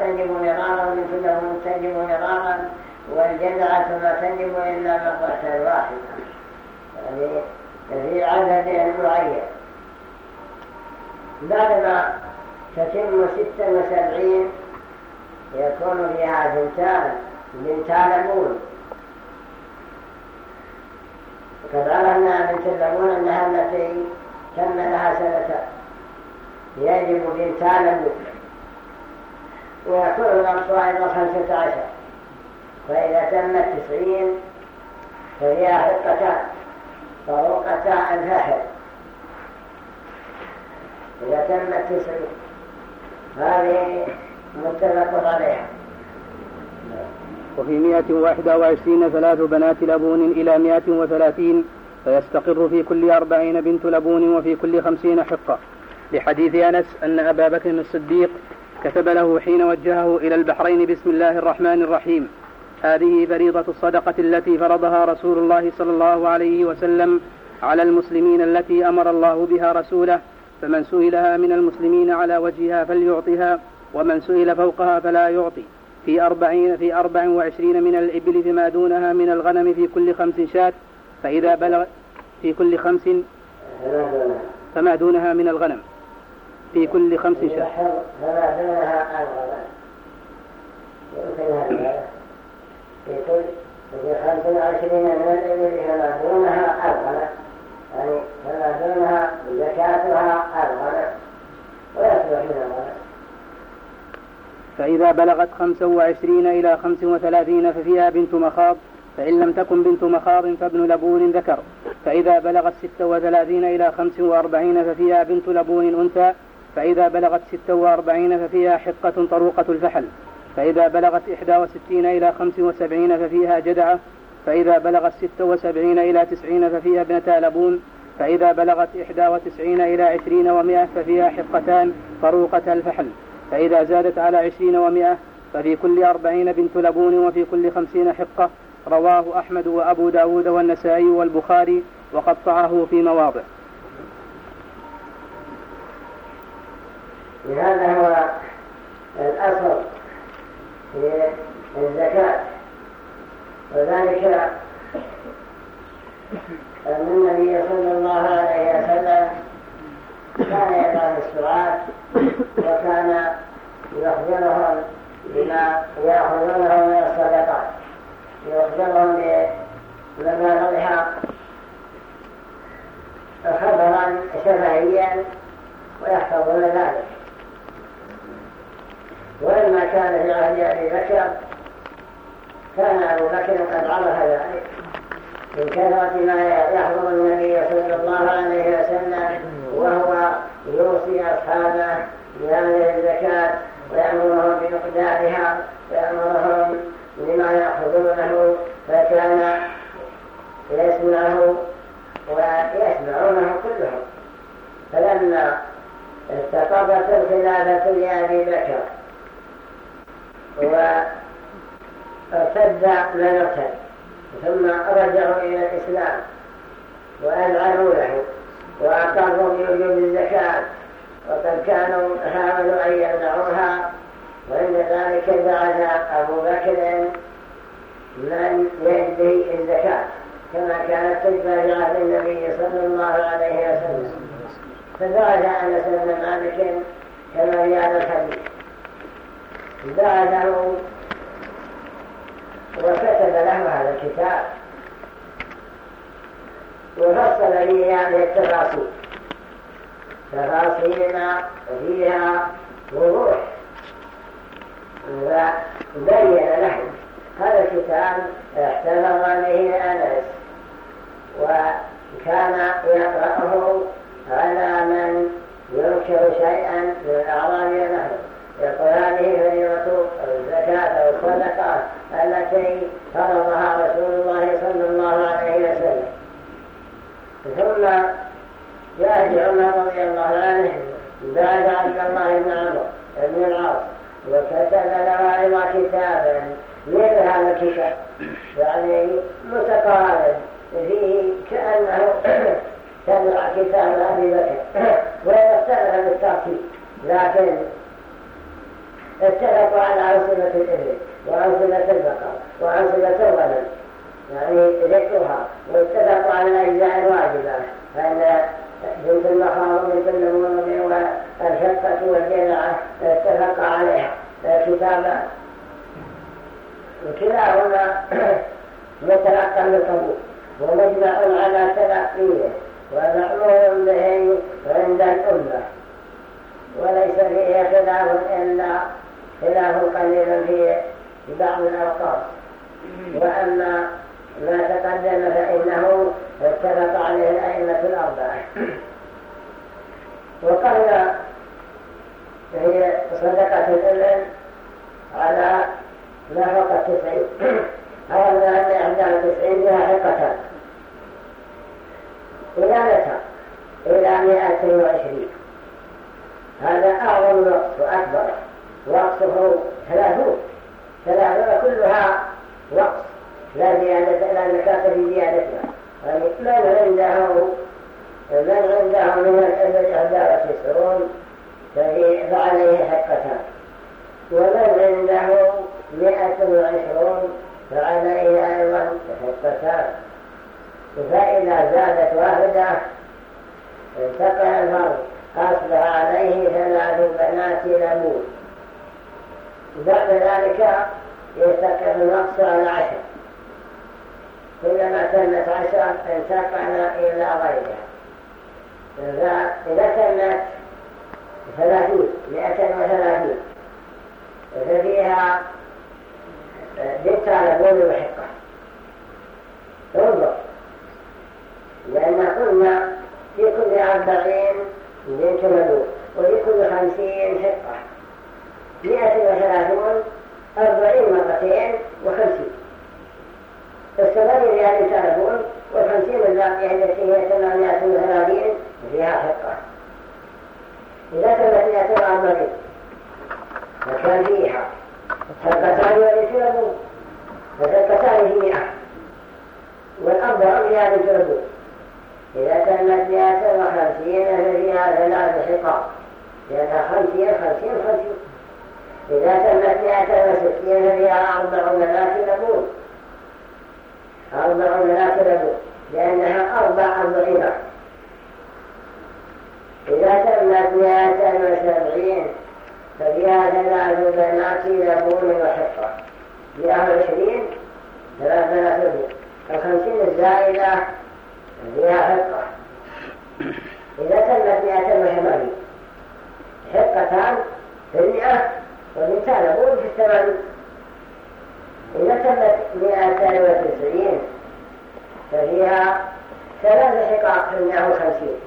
تجد مرارا. من كل تجد مرارا. والجدعة ما تجب إلا مرة واحدة. يعني في عدد معين. بعدما تتم ستة وسبعين يكون فيها بنتان بنتان لبون وقد عرفنا بنت اللبون أنها التي تم لها سنتان يجب بنتان لبون ويكون أيضا خمسة عشر. فإذا تمت تسعين ففيها حقتان طروقتا الفاحل إذا تم التسعين هذه متفق عليها. وفي مئة واحدة وعشرين ثلاث بنات لبون إلى مئة وثلاثين فيستقر في كل أربعين بنت لبون وفي كل خمسين حقة. لحديث أنس أن أبا بكر الصديق كتب له حين وجهه إلى البحرين بسم الله الرحمن الرحيم. هذه فريضة الصدقة التي فرضها رسول الله صلى الله عليه وسلم على المسلمين التي أمر الله بها رسوله فمن سئلها من المسلمين على وجهها فليعطها ومن سئل فوقها فلا يعطي. في أربعين في أربع وعشرين من الإبل فما دونها من الغنم في كل خمس شاة فإذا بلغ في كل خمس فما دونها من الغنم في كل خمس شاة. فما دونها الغنم في كل في خمس وعشرين من الإبل فما دونها الغنم يعني فما دونها زكاتها الغنم ويصبح من فإذا بلغت خمسا وعشرين إلى خمس وثلاثين ففيها بنت مخاض فإن لم تكن بنت مخاض فابن لبون ذكر. فإذا بلغت ستة وثلاثين إلى خمس وأربعين ففيها بنت لبون أنثى. فإذا بلغت ستة وأربعين ففيها حقة طروقة الفحل. فإذا بلغت إحدى وستين إلى خمس وسبعين ففيها جدعة فإذا بلغت ستة وسبعين إلى تسعين ففيها ابنتا لبون فإذا بلغت إحدى وتسعين إلى عشرين ومائة ففيها حقتان طروقة الفحل. فإذا زادت على عشرين ومائة ففي كل أربعين بنت لبون وفي كل خمسين حقة رواه أحمد وأبو داود والنسائي والبخاري وقطعه في مواضع. هذا هو الأصل في الزكاة وذلك أن النبي صلى الله عليه وسلم كان يقرأ السؤال وكان يخبرهم بما يأخذونه من الصدقات. يخبرهم بمبالغها خبرا شفهيا ويحفظون ذلك. ولما كان في عهد أبي بكر كان أبو بكر قد عرف ذلك. من كثرة ما يحضر النبي صلى الله عليه وسلم وهو يوصي أصحابه بهذه الزكاة ويأمرهم بمقدارها ويأمرهم بما يأخذونه فكان يسمعه ويسمعونه كلهم. فلما استقرت الخلافة لأبي بكر وارتد من ارتد ثم رجعوا إلى الإسلام وأذعنوا له وأقروا بوجوب الزكاة وقد كانوا حاولوا أن يمنعوها وعند ذلك بعث أبو بكر من يهدي الزكاة كما كانت تجبى في النبي صلى الله عليه وسلم. فبعث أنس بن مالك كما في الحديث. بعثه وكتب له هذا الكتاب وفصل به هذه التفاصيل. تفاصيل فيها وضوح. وبين له هذا الكتاب احتفظ به أنس وكان يقرأه على من ينكر شيئا من الأعراض له يقول هذه فريضة الزكاة أو الصدقة التي فرضها رسول الله صلى الله عليه وسلم. ثم يأتي عمر رضي الله عنه بعد عبد الله بن عمرو بن العاص وكتب له أيضا كتابا مثل هذا الكتاب يعني متقارب. فيه كأنه <coughs> تبع كتاب أبي بكر. ويختلف بالترتيب. لكن اتفقوا على عنصرة الإبل وعنصرة البقر وعنصرة الغنم يعني ذكرها واتفقوا على الأجزاء الواجبة فإن بنت المخاض وبنت النمور والشقة والجذعة اتفق عليها. كتابا وكلاهما متلقى بالقبول ومجمع على تلقيه ومأمور به عند الأمة وليس فيه خلاف إلا خلاف قليل في بعض الأوقات. وأما ما تقدم فإنه اتفق عليه الأئمة الأربعة. وقال هي صدقة الإبل على ما فوق التسعين أولا أن إحدى التسعين بها حقة. إلى متى؟ إلى مئة وعشرين. هذا أعظم الوقت وأكبر. وقته ثلاثون. ثلاثون كلها وقت لا زيادة لا زكاة في زيادتها. يعني من عنده من عنده من الإبل إحدى وتسعون فعليه حقتان. ومن عنده مئة وعشرون. فعليه أيضا حقتان فإذا زادت واحدة انتقل الفرض أصبح عليه ثلاث بنات لموت. بعد ذلك يستقر النقص على عشر. كلما تمت عشر انتقل إلى غيرها. إذا تمت ثلاثين مئة وثلاثين ففيها بنت على بول وحقة. انظر. لأن قلنا في كل أربعين بنت ملوك ولكل خمسين حقة. مئة وثلاثون أربعين مرتين وخمسين. فالثمانية يعني تعرفون والخمسين الباقية التي هي ثمانية وثلاثين فيها حقة إذا كانت مئة وأربعين فكان فيها. حقتان وليس فحقتان في مئة والأربع فيها بنت إذا كانت مئة وخمسين ففيها ثلاث حقا لأنها خمسين خمسين خمسين. إذا كانت مئة وستين ففيها أربع بنات لبون أربع بنات لبون لأنها أربع أربعين إذا تمت مئة وسبعين ففيها ثلاث بنات لبون وحقة مئة وعشرين ثلاث بنات لبون الخمسين الزائدة فيها حقة إذا تمت مئة وثمانين حقتان في ومثال أقول في الثمانين إذا تمت مئتان وتسعين ففيها ثلاث حقاق في المئة وخمسين.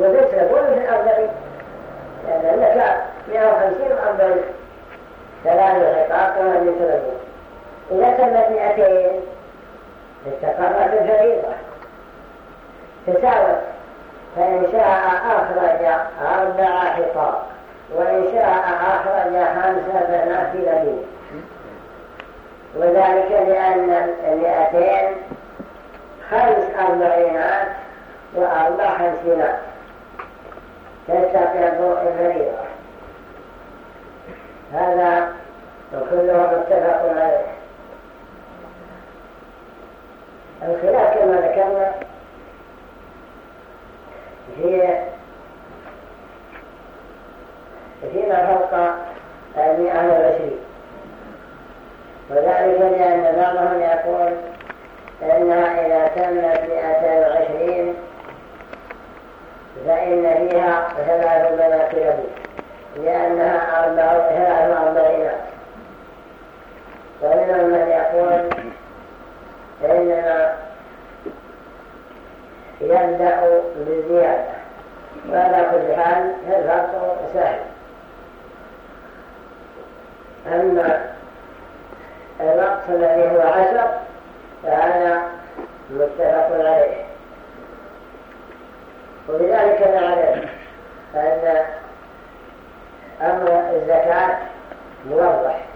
وبنت أقول في الأربعين لأن لك مئة وخمسين وأربعين ثلاث حقاق وبنت أقول إذا تمت مئتين استقرت الفريضة. تساوت فإن شاء أخرج أربع حقاق وإن شاء أخرج خمسة بنات لبين وذلك لأن المئتين خمس أربعينات وأربع خمسينات تستقر الفريضة هذا وكله متفق عليه. الخلاف كما ذكرنا في فيما فوق المئة والعشرين وذلك لأن بعضهم يقول إنها إذا تمت مئة وعشرين فإن فيها ثلاث بنات يبو لأنها أربع ثلاث أربعينات ومنهم من يقول إنما يبدأ بالزيادة. وعلى كل حال الفرق سهل. أما الوقت الذي هو عشر فهذا متفق عليه. ولذلك نعرف أن أمر الزكاة موضح.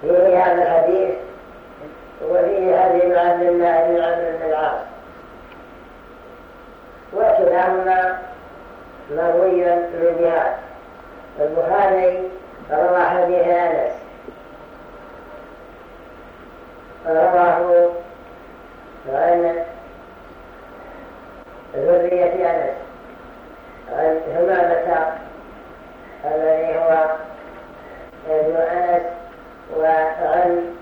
فيه هذا الحديث وفيه هذه معد الله بن عمرو بن العاص وكلاهما مروي من جهات البخاري روى حديث انس رواه عن ذرية أنس. عن همامة الذي هو ابن أنس وعن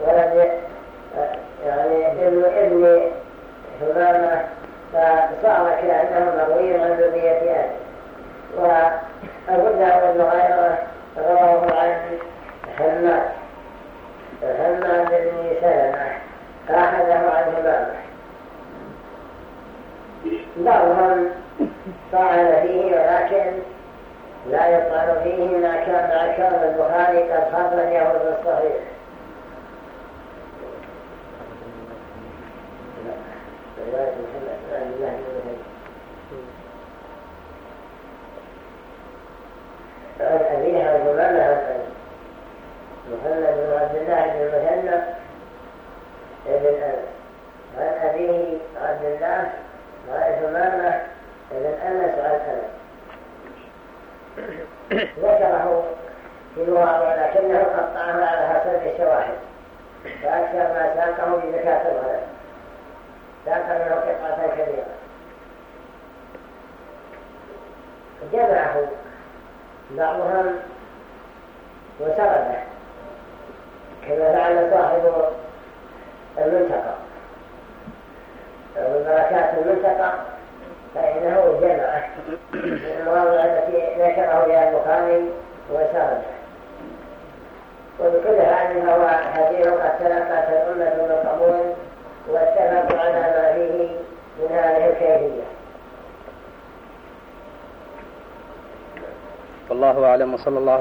ولد يعني ابن ابن همامة فصار كأنه مروي عن ذرية أنس. داود وغيره رواه عن حماد حماد بن سلمة. أخذه عن همامه بعضهم طعن فيه ولكن لا يطعن فيه ما كان كان البخاري قد خرجه بالصحيح رواية محمد عن الله بن عن أبيه عن همامه محمد بن عبد الله بن المثنى ابن أنس عن أبيه عبد الله عن همامه ابن أنس عن أنس ذكره في المواضع لكنه قطعه على حسب الشواهد فأكثر ما ساقه بزكاة الغنم ساق منه قطعة كبيرة جمعه بعضهم وسرده كما فعل صاحب المنتقى ومن بركات المنتقى فإنه جمع من المواضع التي ذكره بها البخاري وسرده وبكل حال فهو حديث قد تلقت الأمة بالقبول واتفقوا على ما فيه من هذه الكيفية والله أعلم وصلى الله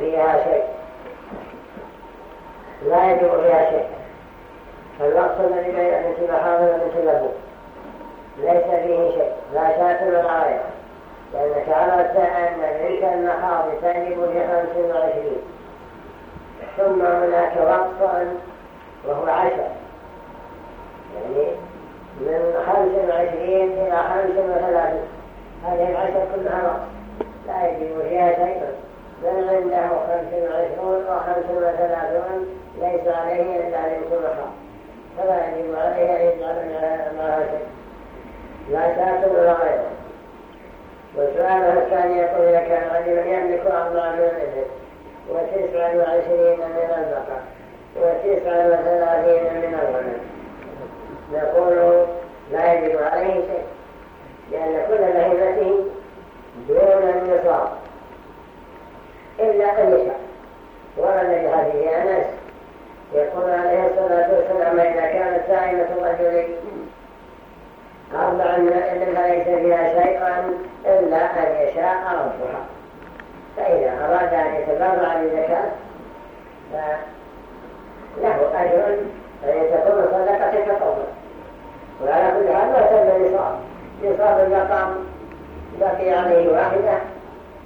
فيها شيء. لا يجب فيها شيء. فالوقت الذي بين بنت محاضر وبنت الأبوي ليس فيه شيء. لا شاة ولا غيره لأنك عرفت أن بنت المحاض تجب في خمس وعشرين. ثم هناك وقت وهو عشر. يعني من خمس وعشرين إلى خمس وثلاثين. هذه العشر كلها وقت. لا يجب فيها شيء. من عنده خمس وعشرون وخمس وثلاثون ليس عليه إلا الانتباه فلا يجب عليه أن يجعل معها شيء لا شاة ولا غيره وسؤاله الثاني يقول إذا كان رجل يملك أربعة من الإبل وتسعة وعشرين من البقر وتسعة وثلاثين من الغنم نقول لا يجب عليه شيء لأن كل بهيمته دون النصاب. إلا أن يشاء ورد بحديث أنس يقول عليه الصلاة والسلام إذا كانت سائمة الرجل أربع الإبل فليس فيها شيء إلا أن يشاء ربها. فإذا أراد أن يتبرع بزكاة فله أجر أن تكون صدقة كفضل وعلى كل حال ما سمى نصاب. نصاب المقام بقي عليه واحدة.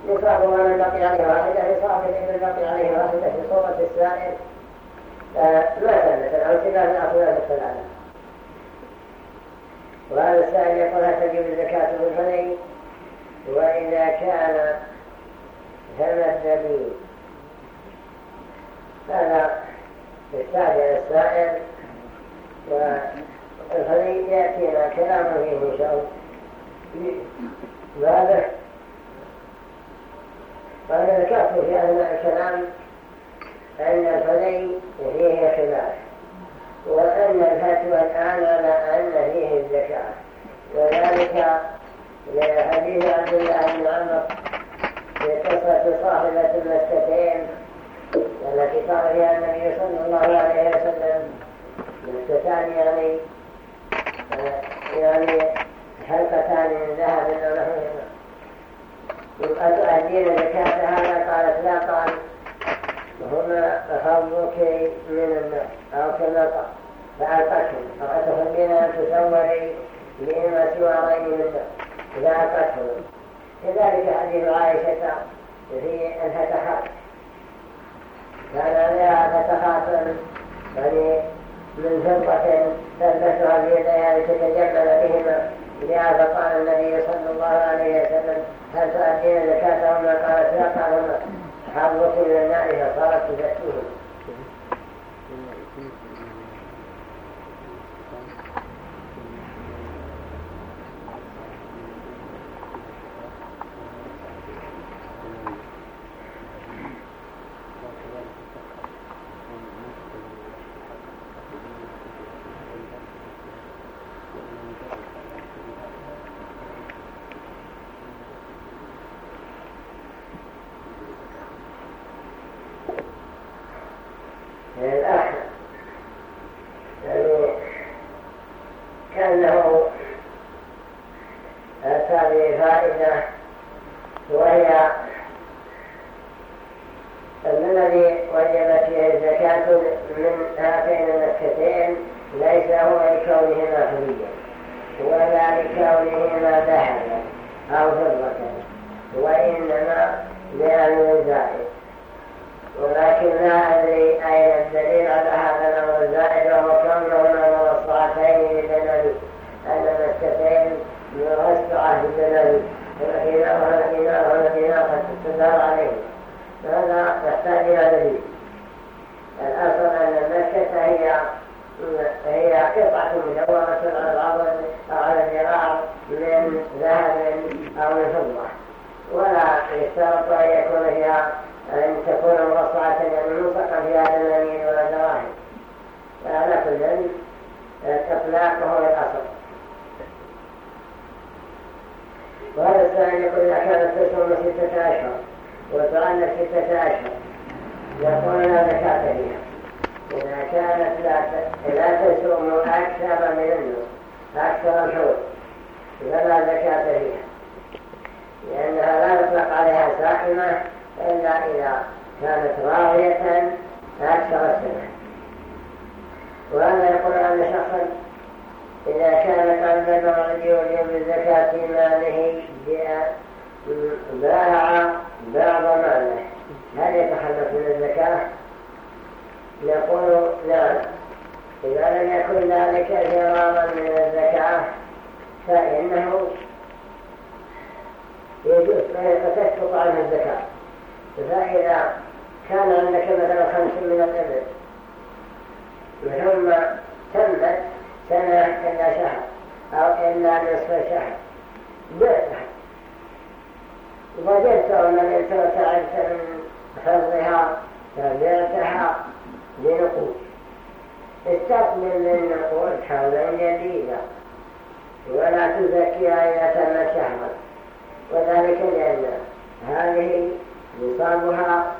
نصاب من بقي عليه واحدة نصاب الإبل بقي عليه واحدة في صورة السائل. ما ثبت عن خلاف الأقوال الثلاثة وهذا السائل يقول هل تجب الزكاة بالحنين وإذا كان ثم الدليل هذا يحتاج إلى السائل والحنين يأتينا كلام فيه إن شاء قال ذكرت في أثناء الكلام أن الحنين فيه خلاف وأن الفتوى الآن على أن فيه الزكاة. وذلك لحديث عبد الله بن عمر في قصة صاحبة المسكتين التي قال فيها النبي صلى الله عليه وسلم مسكتان يعني يعني حلقتان من ذهب ونحوهما أتؤدين هذا قالت لا قال هما حظك من الماء أو كما قال فألقتهم أو أتحبين أن تصوري بإما سوارين من الماء فألقتهم كذلك حديث عائشة في الفتحات. كان لها فتحات يعني من فضة تلبسها في يديها لتتجمل بهما. لهذا قال النبي صلى الله عليه وسلم هل تؤدين زكاتهما قالت لا قالهما حظك من النار فصارت نقول نعم. إذا لم يكن ذلك ضرارا من الزكاة فإنه يجوز فتسقط عنه الزكاة فإذا كان عندك مثلا خمس من الإبل ثم تمت سنة إلا شهر أو إلا نصف شهر بعتها وجدت أن الإنسان تعبت من حفظها فبعتها لنقول من للنقول حولين جديدا ولا تزكي آية ما شهرا وذلك لأن هذه نصابها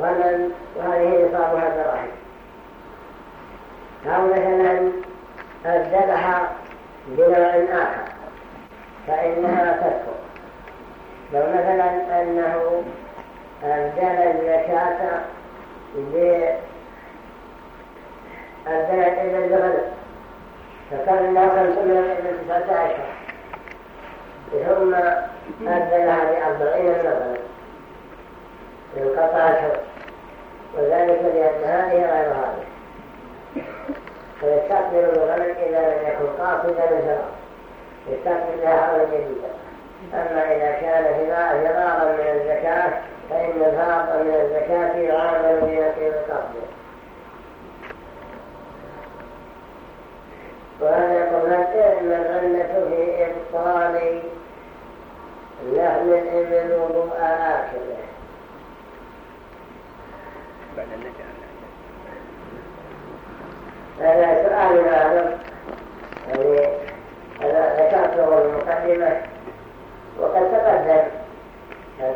غنم وهذه نصابها دراهم. أو مثلا الذبح بنوع آخر فإنها تكفر. لو مثلا أنه أبدل الزكاة للبلد إلى البلد فكان الله خمسون إلى تسعة عشر ثم أدلها لأربعين نظرا انقطع شر وذلك لأن هذه غير هذه فيستقبل الغنم إلى لم يكن قاصدا الزرع يستقبل لها أولا جديدا أما إذا كان فرارا من الزكاة فإن الفرار من الزكاة يعامل بيقين قبله وهذا يقول إن العلة في إبطال لحم الإبل وضوء آكله بعد النجاح هذا سؤال معلوم يعني ذكرته المقدمة. وقد تقدم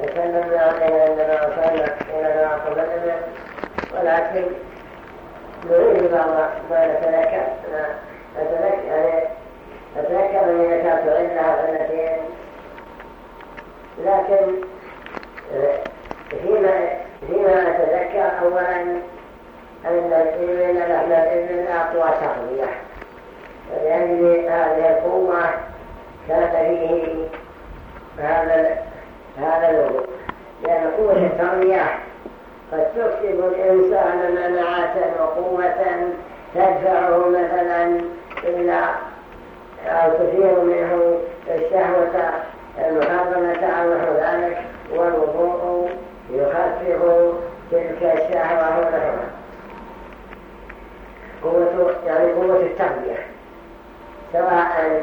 تكلمنا عليه عندما وصلنا إلى الإبل ولكن نريد بعض ما نتذكر أتذكر يعني أني ذكرت عندها علتين لكن فيما فيما أتذكر أولا أن الإبن لحم الإبن أقوى تقوية. ولأجل هذه القوة كان فيه هذا هذا الوضوء لأن قوة التربية قد تكسب الإنسان مناعة وقوة تدفعه مثلا إلى أو تثير منه الشهوة المحرمة أو نحو ذلك والوضوء يخفف تلك الشهوة ونحوها. قوة يعني قوة التربية سواء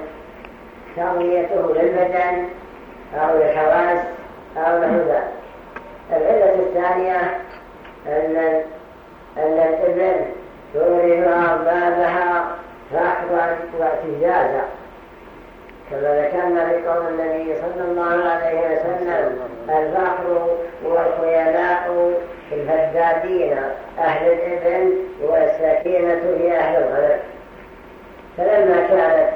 تربيته للبدن أو للحواس أو نحو ذلك العلة الثانية أن أن الإبل تورث أربابها فحرا واعتزازا كما ذكرنا في قول النبي صلى الله عليه وسلم الفخر والخيلاء في الفدادين أهل الإبل والسكينة في أهل الغنم فلما كانت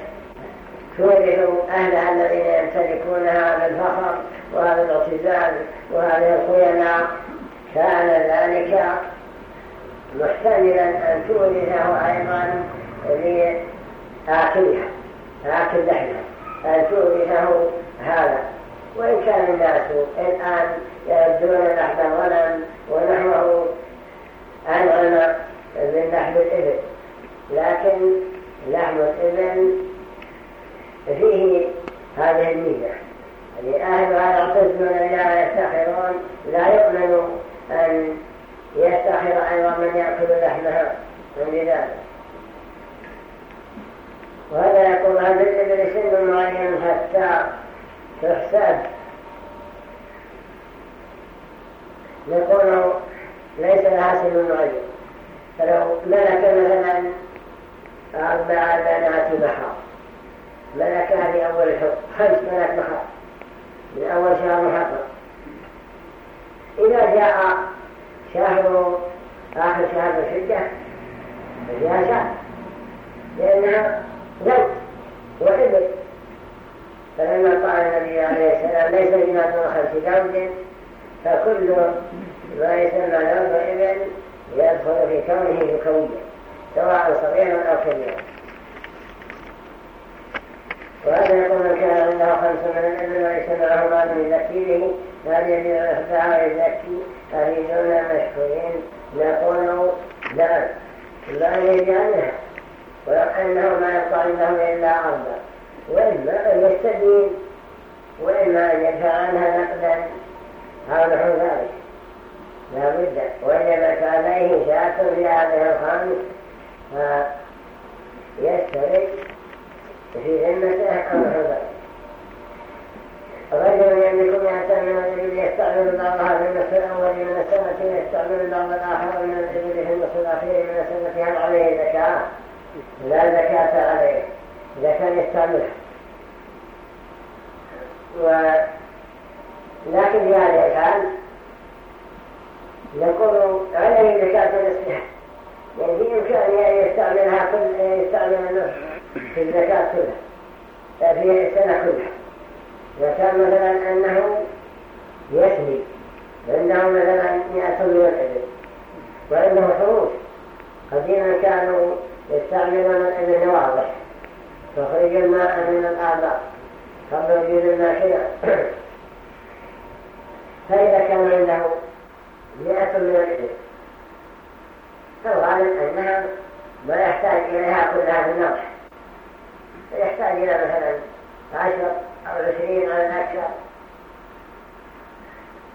تورث أهلها الذين يمتلكون هذا الفخر وهذا الاعتزاز وهذه الخيلاء كان ذلك محتملا أن تورثه أيضا لآكلها آكل لحمها أن تورثه هذا. وإن كان الناس الآن يبدون لحم الغنم ونحوه أنعم من لحم الإبل لكن لحم الإبل فيه هذه الميزة يعني أهلها يعتزون لا يفتخرون لا يؤمن أن يفتخر أيضا من يأكل لحمها من ذلك. وهذا يقول هذا الإبل سن معين حتى تحسب؟ يقول ليس لها سن معين. فلو ملك مثلا أربع بنات بحر ملكها في أول الحب خمس بنات بحر من أول شهر محرم. إذا جاء شهر آخر شهر الحجة فيها شهر. لأنها زوج وابن فلما قال النبي عليه السلام ليس بما دون خمس زوج فكل ما يسمى زوج ابن يدخل في كونه ذكويا سواء صغيرا أو كبيرا. وهذا يقول كان عنده خمس من الابن وليس معه مال يزكي به. هل يبيع احداها ويزكي دون مشكورين نقول لا لا يجي عنها. ولو أنه ما يبقى عنده إلا أربع. وإما أن يستدين وإما أن يدفع عنها نقدا. أو نحو ذلك. لا بد. وجبت عليه شاة في هذه الخمس فيشترك في ذمته أو ذلك رجل يملك مئة من الإبل يستعمل بعضها في النصف الأول من السنة يستعمل بعض الآخر من الإبل في النصف الأخير من السنة. هل عليه زكاة لا زكاة عليه. كان يستعملها و... لكن في هذه الحال نقول عليه زكاة نصفها يعني في أن يستعملها كل يستعمل النصف في الزكاة كلها في السنة كلها. إذا كان مثلا أنه يسمي فإنه مثلا مئة من الإبل وعنده حروف قديما كانوا يستعملون الإبن واضح تخرج الماء من الآباء قبل وجود الماحية فإذا كان عنده مئة من الإبن فالغالب أنها ما يحتاج إليها كلها في النضح فيحتاج إلى مثلا عشر أو عشرين على الأكثر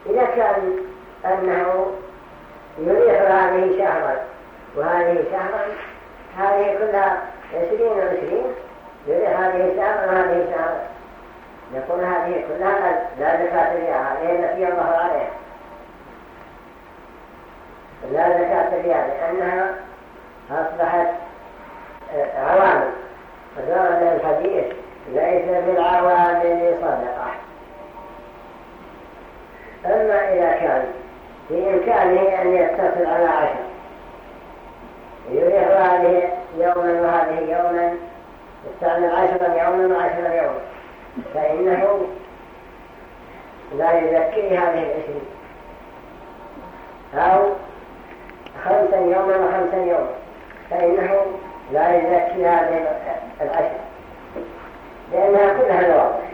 إذا كان أنه يريح هذه شهرا وهذه شهرا هذه كلها عشرين وعشرين يريح هذه شهرا وهذه شهرا نقول هذه كلها لا زكاة فيها هذه التي الله عليها. لا زكاة فيها لأنها أصبحت عوامل. فقال الحديث ليس في العوامل صدقة أما إذا كان في إمكانه أن يتصل على عشر يريح هذه يوما وهذه يوما يستعمل عشرا يوما وعشرا يوما فإنه لا يزكي هذه العشرين. أو خمسا يوما وخمسا يوما فإنه لا يزكي هذه العشر. لأنها كلها نواضح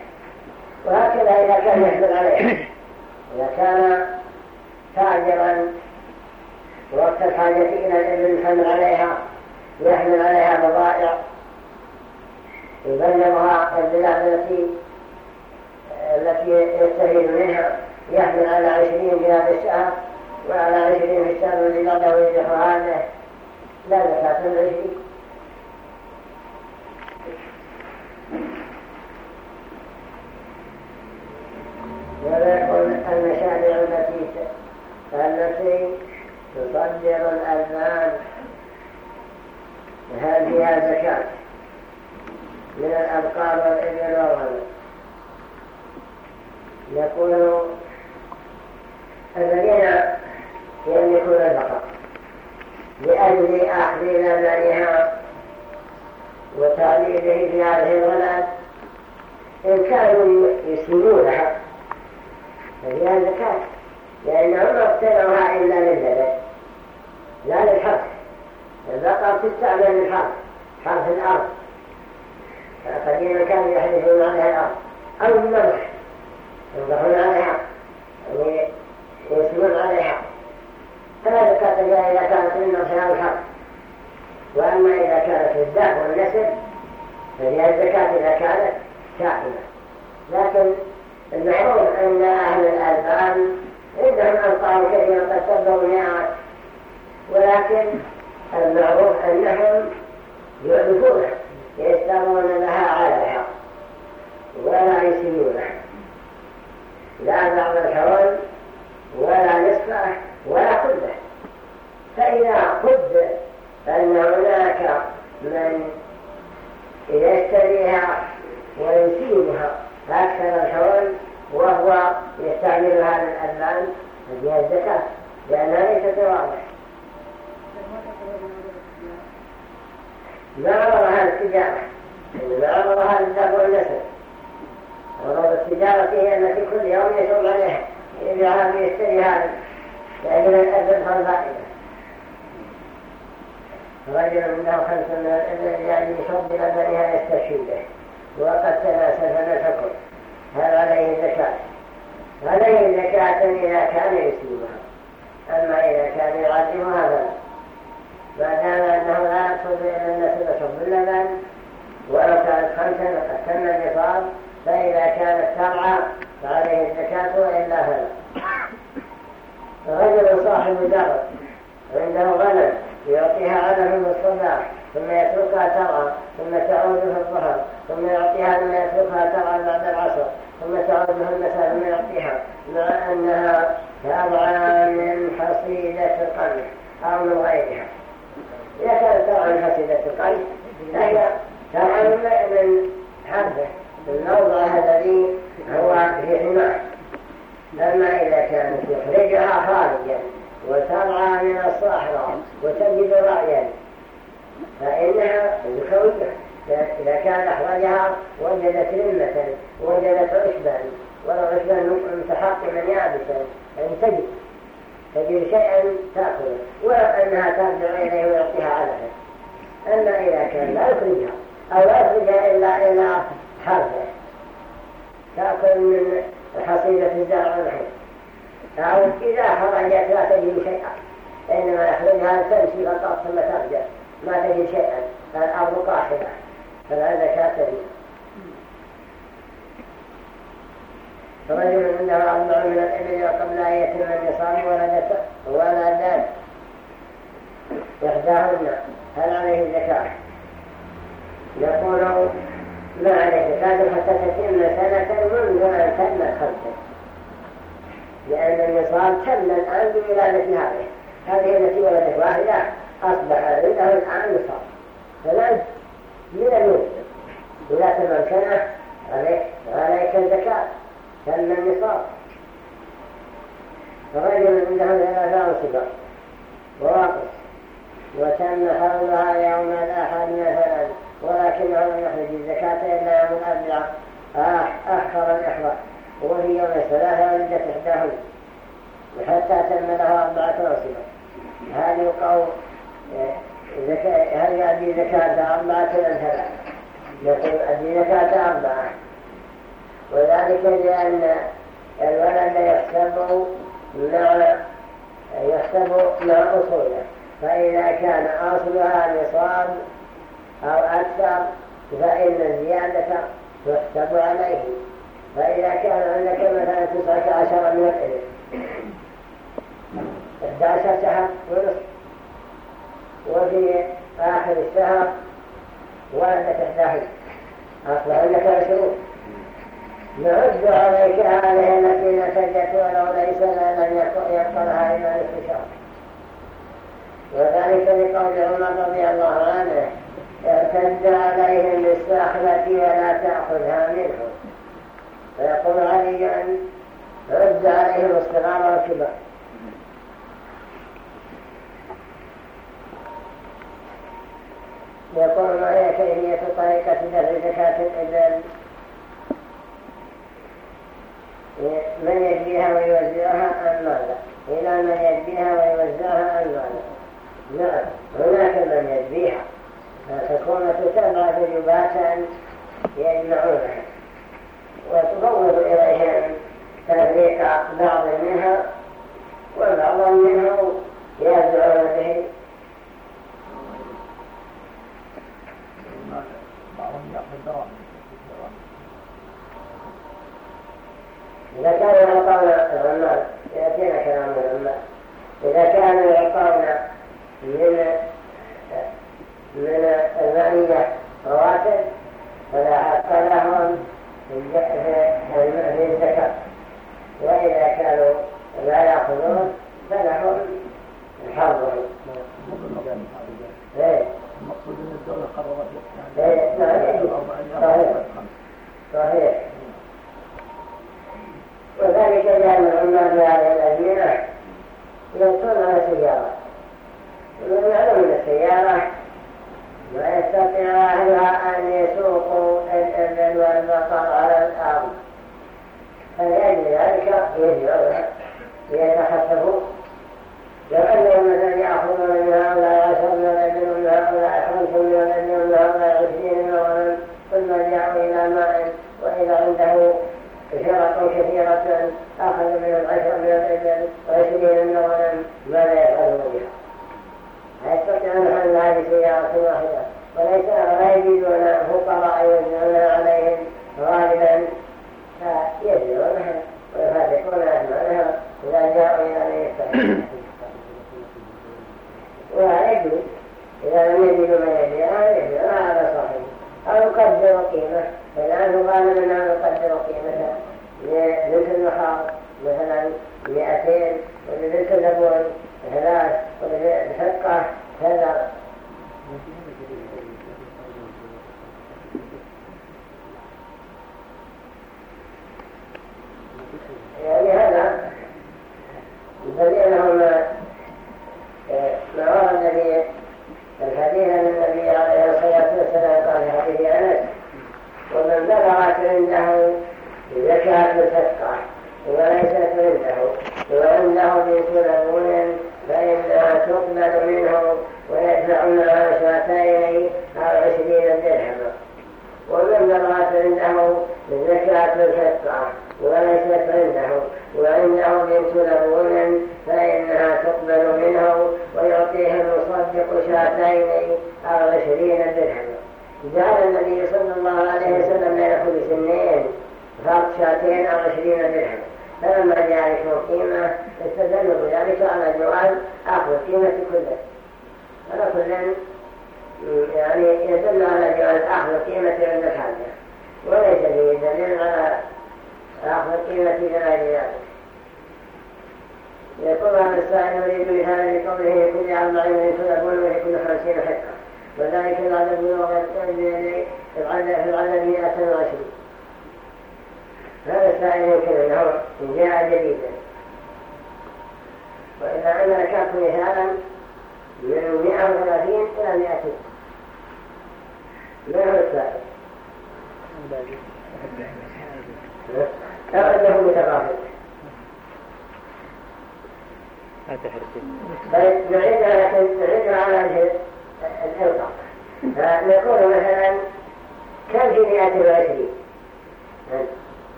وهكذا إذا كان يحمل عليها. إذا كان تاجرا وقت الحاجة إلى الإبل يحمل عليها يحمل عليها بضائع يبلغها البلاد التي التي يستفيد منها يحمل على عشرين بلاد الشهر وعلى عشرين في الشهر الذي بعده ويجح هذا لا زكاة ويقول المشاريع التي التي تصدر الأذان. فيها زكاة من الأبقار والإبل والغنم. يقول الذين يملكون البقر لأجل أخذ لبنها وتعليله في هذه الغنم إن كانوا يسلمونها فهي زكاة لأنهم ما إلا للبلد لا للحرث البقر تستعمل للحرث حرث الأرض. قديما كانوا يحدثون عليها الأرض. أو النضح ينضحون عليها. يعني يسلون عليها. فلا زكاة فيها إذا كانت من نضحها الحرث وأما إذا كانت الدهر والنسب فهي الزكاة إذا كانت كائنة لكن المعروف أن أهل الألبان عندهم أنصار كثيرة قد سبوا مئات ولكن المعروف أنهم يعرفونها يسترون لها على الحق ولا يسيونها لا بعض الحول ولا نصفه ولا كله فإذا قد أن هناك من يشتريها ويسيبها أكثر الحول وهو يستعمل هذا الألبان فيها الزكاة لأنها ليست واضح ما عرضها التجارة. إنما عرضها للدفع والنسل غرض التجارة هي التي كل يوم يشرب عليها. يبيعها ويشتري هذا لأجل الأجل فالفائدة رجل له خمس من الإبل يعني يشرب بلبنها يستشهد به. وقد تناسل فنسكت هل عليه زكاة عليه زكاة إذا كان يسلمها. أما إذا كان يعلمها فلا. دام أنه لا يقصد إلى النسل شرب اللبن ولو كانت خمسا وقد تم النصاب فإذا كانت سبعة فعليه الزكاة وإلا فلا رجل صاحب دار عنده غنم يعطيها علف الصباح ثم يتركها ترعى ثم تعود في الظهر ثم يعطيها ثم يتركها ترعى بعد العصر ثم تعود في المساء ثم يعطيها مع أنها ترعى من حصيدة القمح أو من غيرها. إذا كانت ترعى من حصيدة القمح فهي ترعى من حرفه الموضع الذي هو في حماه أما إذا كانت يخرجها خارجا وترعى من الصحراء وتجد رأيا فإنها ذكوية إذا كان أخرجها وجدت رمة وجدت عشبا ولو عشبا متحقما يابسا يعني تجد تجد شيئا تأكله ولو أنها ترجع إليه ويعطيها علفا أما إذا كان لا يخرجها أو لا يخرجها إلا إلى حرفه تأكل من حصيلة الزرع والحب أو إذا خرجت لا تجد شيئا. إنما يخرجها تمشي فقط ثم ترجع. ما تجد شيئا. الأرض قاحلة فلا زكاة فيها. فرجل عنده أربع من الإبل قبل أن يتم النصاب ولدت ولدت إحداهن هل عليه زكاة يقول ما عليه زكاة حتى تتم سنة منذ أن تم خمسة لأن النصاب تم الآن بولادة هذه هذه التي ولدت واحدة أصبح عنده الآن نصاب فلا من المنزل إذا تمام سنة عليك الزكاة كان النصاب فرجل عنده ثلاثة أنصبة وواقف وتم حولها يوم الأحد مثلا ولكنه لم يخرج الزكاة إلا يوم الأربعاء أخر الإحرام وفي يوم الثلاثة ولدت إحداهن. حتى تم لها أربعة أنصبة هل يقول هل يؤدي زكاة أربعة أم ثلاثة يقول يؤدي زكاة أربعة. وذلك لأن الولد يحسب مع يحسب مع أصوله. فإذا كان أصلها نصاب أو أكثر فإن الزيادة تحسب عليه. فإذا كان عندك مثلا تسعة عشر من الإبل. إحدى عشر شهر ونصف. وفي آخر الشهر ولدك 11 أصبح عندك 20 نرد عليك هذه التي نسجت ولو ليس لنا لم يقبلها إلا الاستشار وذلك لقول عمر رضي الله عنه اعتد عليهم بالساحلة ولا تأخذها منهم. فيقول علي أن رد عليهم الصغار والكبار يقول معي كيفية طريقة دفع زكاة الإبل؟ من يجبيها ويوزعها أم ماذا؟ إلى من يجبيها ويوزعها أم ماذا؟ نعم هناك من يجبيها فتكون تتبع جباتا يجمعونها. وتفوض إليهم تفريق بعض منها وبعض منهم يزعون به. إذا كانوا يعطون العمال يأتينا كلام إذا كانوا يعطون من من المالية رواتب فلا حق لهم في الزكاة وإذا كانوا لا يأخذون فلهم حظهم المقصود إن الدولة قررت صحيح. صحيح. وذلك لأن العمال في هذه يمشون على سياره ومن معلوم السيارة ما يستطيع أهلها أن يسوقوا الابل والبقر على الأرض. فلأجل ذلك؟ يجعلها يتخففوا لو أنهم مثلا يأخذون من هؤلاء عشر من ومن هؤلاء خمس من ومن هؤلاء عشرين من الغنم ثم جاءوا إلى ماء وإذا عنده فرق كثيرة أخذ من العشر من الأجل وعشرين من ماذا يفعلون بها؟ يستطيعون حمل هذه سيارة واحدة وليس لا يجدون فقراء يوزعون عليهم غالبا فيجزعونها ويفرقون أهمالها إذا جاءوا إلى من يستحقون يجوز إذا لم يجدوا من يبيعها يبيعها على صاحبه أو يقدر قيمة فالآن غالبا أنه يقدر قيمة لبنت المخاض مثلا 200 ولبنت الزبون ثلاث ولبنت كذا يعني هذا. دليلهم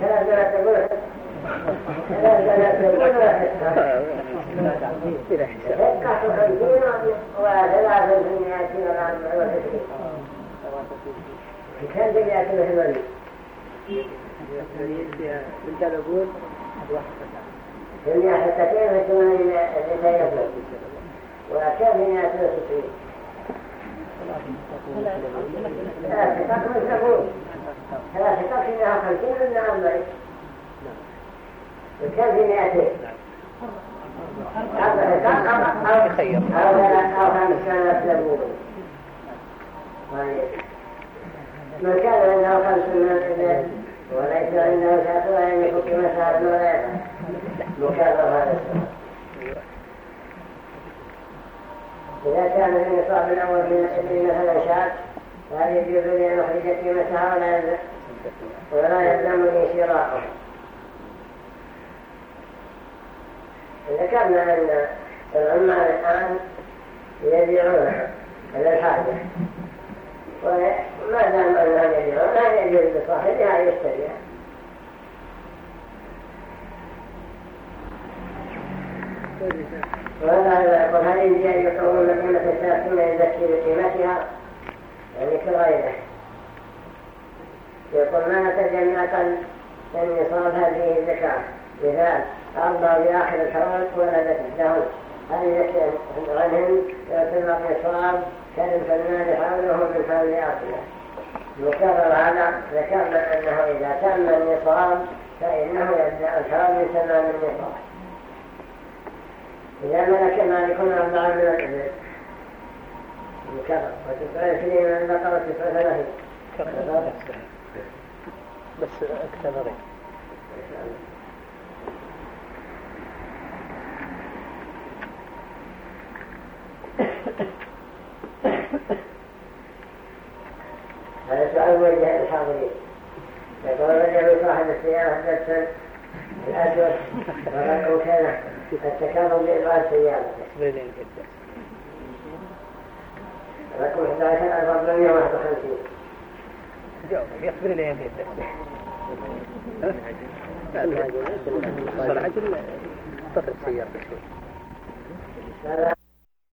ثلاث تقول ثلاث تقول حقة خمسين وثلاث في مئة وأربعين وستين كم في مئة وثمانين بنت لبون جميع حتتين وثمانين اثنتين اثنين وكم في مئة وستين ثلاثة حقق مستقول ثلاثة حقق إنها خمسين وإنها أربعين وكم في مئتين أربع حقق أو خمسة لبون طيب من كان عنده خمس من الإبل وليس عنده شاة وأن يفك مسار يفعل مكرر هذا إذا كان النصاب الأول من الإبل مثلا شاة فهل يجوز لي أن أخرج قيمتها ولا يلزم ولا يلزمني شراءه ذكرنا أن العمال الآن يبيعونها على الحاجة وما دام أنها يبيعون لا يجوز لصاحبها أن يشتريها وهذا يقول هل يجي أن يقومون قيمة الشاة ثم يزكي بقيمتها يعني كغيره يقول ما نتجمع أقل من نصاب هذه الزكاة. مثال أربع بآخر الحول ولدت له. هل يزكي عنهم يعتبر نصاب كالفنان حوله بالحول آخره مكرر هذا ذكرنا أنه إذا تم النصاب فإنه يبدأ الحول من تمام النصاب. إذا ملك مالك أربعة من الإبل مكرر وتسعة عشرين من البقرة تسعة ثلاثين بس أكثر هذا سؤال موجه للحاضرين يقول رجل صاحب السيارة درسا الأسود ورقم كذا التكرم بإلغاء السيارة رقم 11451 جاوب يخبر لي يا سيدي صراحة السيارة